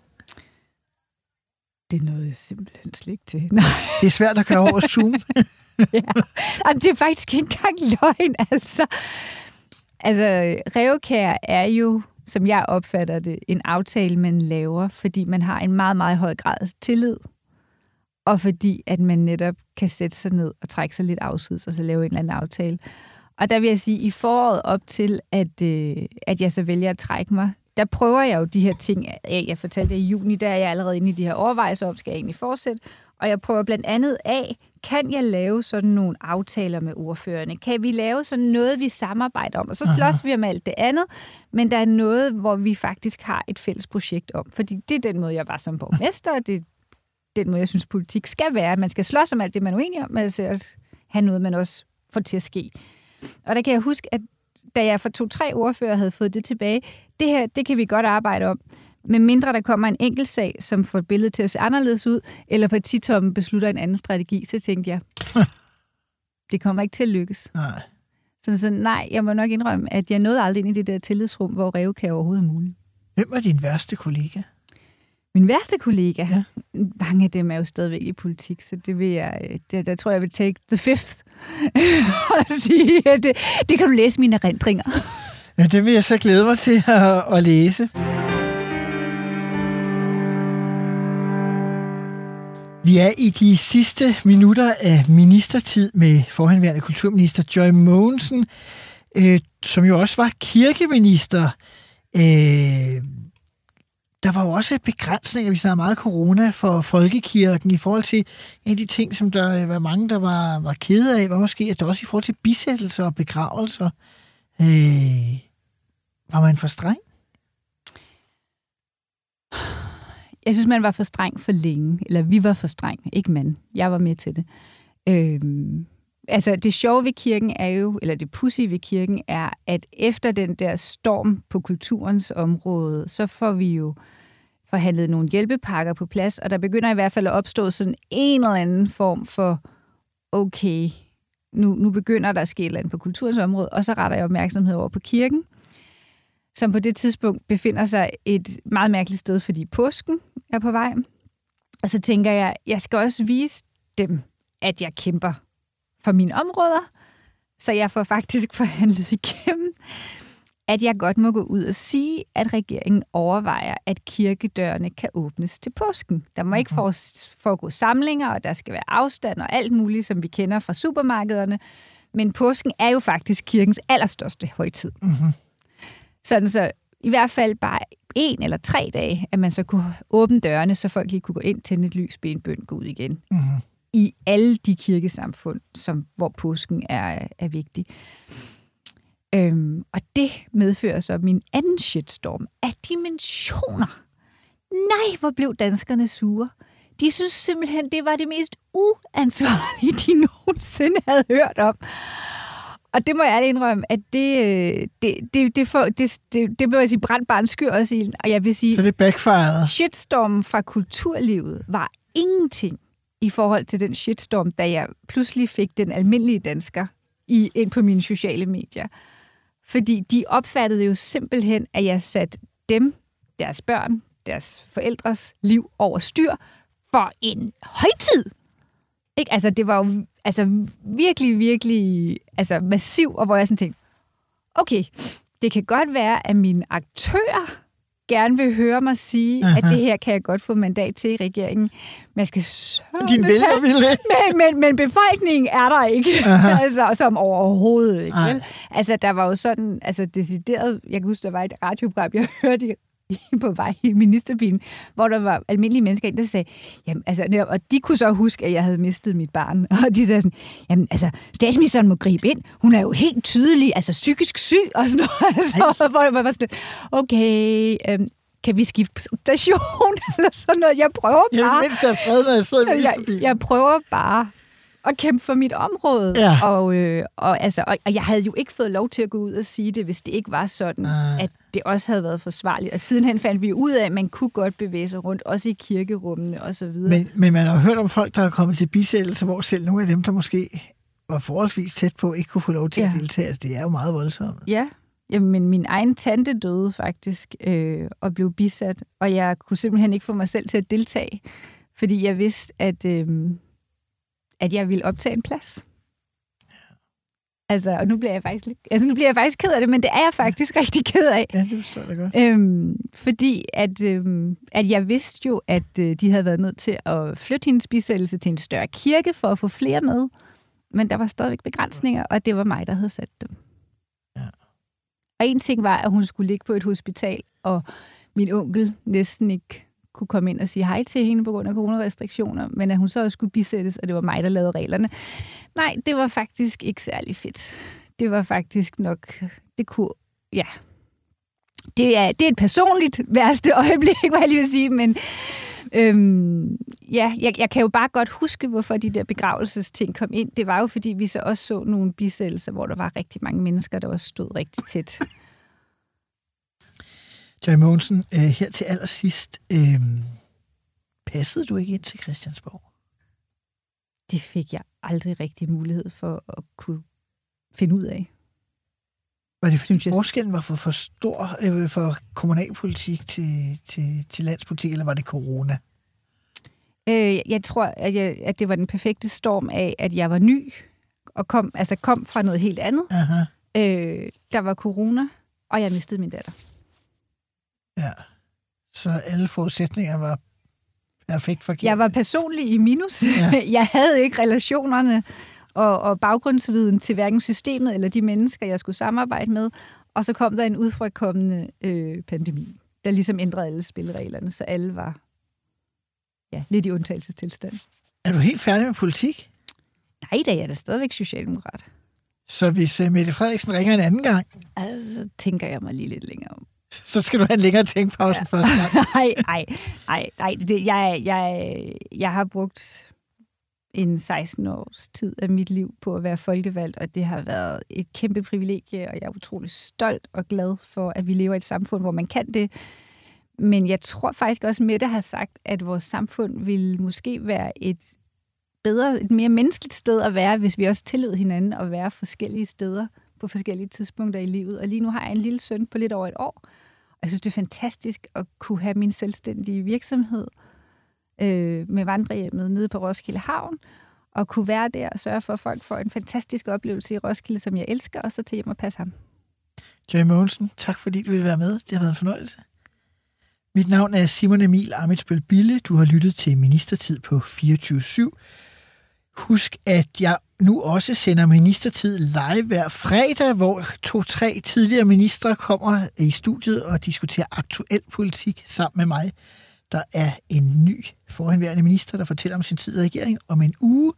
Det nåede jeg simpelthen slet ikke til. Nej. Det er svært at køre over Zoom. *laughs* *laughs* ja. Jamen, det er faktisk ikke engang løgn, altså. Altså, revkær er jo, som jeg opfatter det, en aftale, man laver, fordi man har en meget, meget høj grad af tillid, og fordi at man netop kan sætte sig ned og trække sig lidt afsides, og så lave en eller anden aftale. Og der vil jeg sige, i foråret op til, at, øh, at jeg så vælger at trække mig, der prøver jeg jo de her ting af. Jeg fortalte det i juni, der er jeg allerede inde i de her overvejelser om, skal jeg egentlig fortsætte? Og jeg prøver blandt andet af, kan jeg lave sådan nogle aftaler med ordførerne? Kan vi lave sådan noget, vi samarbejder om? Og så slås Aha. vi om alt det andet, men der er noget, hvor vi faktisk har et fælles projekt om. Fordi det er den måde, jeg var som borgmester, og det er den måde, jeg synes, politik skal være. Man skal slås om alt det, man er uenig om, men altså også have noget, man også får til at ske. Og der kan jeg huske, at da jeg for to-tre ordfører havde fået det tilbage, det her, det kan vi godt arbejde om. Men mindre der kommer en enkelt sag, som får billedet til at se anderledes ud, eller partitommen beslutter en anden strategi, så tænkte jeg, *laughs* det kommer ikke til at lykkes. Nej. Så, så nej, jeg må nok indrømme, at jeg nåede aldrig ind i det der tillidsrum, hvor revkage overhovedet er muligt. Hvem er din værste kollega? Min værste kollega, Ja. mange af dem er jo stadigvæk i politik, så det vil jeg, øh, det, der tror jeg, jeg vil take the fifth *laughs* og sige, at det, det kan du læse mine erindringer. Ja, det vil jeg så glæde mig til at, at læse. Vi er i de sidste minutter af ministertid med forhenværende kulturminister Joy Mogensen, øh, som jo også var kirkeminister. Øh, der var jo også begrænsninger, vi snakker meget corona for folkekirken i forhold til en af de ting, som der øh, var mange, der var, var kede af, var måske, at der også i forhold til bisættelser og begravelser, øh, var man for streng? Jeg synes, man var for streng for længe. Eller vi var for streng. Ikke man. Jeg var med til det. Øhm, altså, det sjove ved kirken er jo, eller det pussy ved kirken er, at efter den der storm på kulturens område, så får vi jo forhandlet nogle hjælpepakker på plads, og der begynder i hvert fald at opstå sådan en eller anden form for, okay, nu, nu begynder der at ske et eller andet på kulturens område, og så retter jeg opmærksomhed over på kirken, som på det tidspunkt befinder sig et meget mærkeligt sted, fordi påsken er på vej. Og så tænker jeg, jeg skal også vise dem, at jeg kæmper for mine områder, så jeg får faktisk *laughs* forhandlet igennem, at jeg godt må gå ud og sige, at regeringen overvejer, at kirkedørene kan åbnes til påsken. Der må ikke foregå samlinger, og der skal være afstand og alt muligt, som vi kender fra supermarkederne. Men påsken er jo faktisk kirkens allerstørste højtid. Mm-hmm. Sådan så i hvert fald bare en eller tre dage, at man så kunne åbne dørene, så folk lige kunne gå ind, tænde et lys, bede en bøn, gå ud igen. Mm-hmm. I alle de kirkesamfund, som, hvor påsken er, er vigtig. Øhm, og det medfører så min anden shitstorm af dimensioner. Nej, hvor blev danskerne sure. De synes simpelthen, det var det mest uansvarlige, de nogensinde havde hørt om. Og det må jeg ærligt indrømme, at det, øh, det, det, det, får, det, det, det må jeg sige, brændt bare en skyr også i. Og jeg vil sige, Så det backfired. shitstormen fra kulturlivet var ingenting i forhold til den shitstorm, da jeg pludselig fik den almindelige dansker i, ind på mine sociale medier. Fordi de opfattede jo simpelthen, at jeg satte dem, deres børn, deres forældres liv over styr for en højtid. Ikke? Altså, det var jo altså, virkelig, virkelig altså, massiv, og hvor jeg sådan tænkte, okay, det kan godt være, at mine aktører gerne vil høre mig sige, Aha. at *laughs* det her kan jeg godt få mandat til i regeringen. Men jeg skal sørge Din vælger ville. *laughs* men, men, men befolkningen er der ikke, *laughs* altså, som overhovedet ikke. Vel? Altså, der var jo sådan, altså decideret, jeg kan huske, der var et radioprogram, jeg hørte *laughs* på vej i ministerbilen, hvor der var almindelige mennesker, der sagde, jamen, altså, og de kunne så huske, at jeg havde mistet mit barn, *laughs* og de sagde sådan, jamen, altså, statsministeren må gribe ind, hun er jo helt tydelig, altså psykisk syg, og sådan noget, altså, hvor jeg var sådan, okay, øhm, kan vi skifte station, *laughs* eller sådan noget, jeg prøver bare. Jeg mindst er fred, når jeg sidder i ministerbilen. Jeg, jeg prøver bare at kæmpe for mit område. Ja. Og, øh, og, altså, og, og jeg havde jo ikke fået lov til at gå ud og sige det, hvis det ikke var sådan, uh. at det også havde været forsvarligt. Og sidenhen fandt vi ud af, at man kunne godt bevæge sig rundt, også i kirkerummene og så videre. Men, men man har hørt om folk, der er kommet til bisættelse, hvor selv nogle af dem, der måske var forholdsvis tæt på, ikke kunne få lov til ja. at deltage. Altså, det er jo meget voldsomt. Ja, Jamen, min egen tante døde faktisk øh, og blev bisat, og jeg kunne simpelthen ikke få mig selv til at deltage, fordi jeg vidste, at, øh, at jeg ville optage en plads. Altså, og nu bliver jeg faktisk altså nu bliver jeg faktisk ked af det, men det er jeg faktisk ja. rigtig ked af. Ja, det forstår jeg godt. Øhm, fordi at, øhm, at jeg vidste jo, at øh, de havde været nødt til at flytte hendes bisættelse til en større kirke for at få flere med. Men der var stadigvæk begrænsninger, og det var mig, der havde sat dem. Ja. Og en ting var, at hun skulle ligge på et hospital, og min onkel næsten ikke kunne komme ind og sige hej til hende på grund af coronarestriktioner, men at hun så også skulle bisættes, og det var mig, der lavede reglerne. Nej, det var faktisk ikke særlig fedt. Det var faktisk nok, det kunne, ja, det er, det er et personligt værste *laughs* øjeblik, hvad jeg lige vil sige, men øhm, ja, jeg, jeg kan jo bare godt huske, hvorfor de der begravelsesting kom ind. Det var jo, fordi vi så også så nogle bisættelser, hvor der var rigtig mange mennesker, der også stod rigtig tæt. Joy Mogensen, øh, her til allersidst, øh, passede du ikke ind til Christiansborg? Det fik jeg aldrig rigtig mulighed for at kunne finde ud af. Var det fordi forskellen var for, for stor øh, for kommunalpolitik til, til, til landspolitik, eller var det corona? Øh, jeg tror, at, jeg, at det var den perfekte storm af, at jeg var ny, og kom, altså kom fra noget helt andet. Aha. Øh, der var corona, og jeg mistede min datter. Ja. Så alle forudsætninger var perfekt forkert. Jeg var personlig i minus. Ja. *laughs* Jeg havde ikke relationerne og, og baggrundsviden til hverken systemet eller de mennesker, jeg skulle samarbejde med. Og så kom der en udfrakommende øh, pandemi, der ligesom ændrede alle spillereglerne, så alle var ja, lidt i undtagelsestilstand. Er du helt færdig med politik? Nej, da jeg er da stadigvæk socialdemokrat. Så hvis uh, Mette Frederiksen ringer en anden gang? Altså, tænker jeg mig lige lidt længere om. *laughs* Så skal du have en længere tænkpause ja. først. *laughs* nej, nej, nej, nej. Det, jeg, jeg, jeg har brugt en 16 års tid af mit liv på at være folkevalgt, og det har været et kæmpe privilegie, og jeg er utrolig stolt og glad for, at vi lever i et samfund, hvor man kan det. Men jeg tror faktisk også, Mette har sagt, at vores samfund vil måske være et bedre, et mere menneskeligt sted at være, hvis vi også tillod hinanden at være forskellige steder på forskellige tidspunkter i livet. Og lige nu har jeg en lille søn på lidt over et år, og jeg synes, det er fantastisk at kunne have min selvstændige virksomhed øh, med vandrehjemmet nede på Roskilde Havn, og kunne være der og sørge for, at folk får en fantastisk oplevelse i Roskilde, som jeg elsker, og så til hjem og passe ham. Joy Mogensen, tak fordi du ville være med. Det har været en fornøjelse. Mit navn er Simon Emil Amitsbøl Bille. Du har lyttet til Ministertid på 24 Husk, at jeg nu også sender Ministertid live hver fredag, hvor to-tre tidligere ministre kommer i studiet og diskuterer aktuel politik sammen med mig. Der er en ny forhenværende minister, der fortæller om sin tid i regering om en uge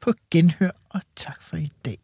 på genhør, og tak for i dag.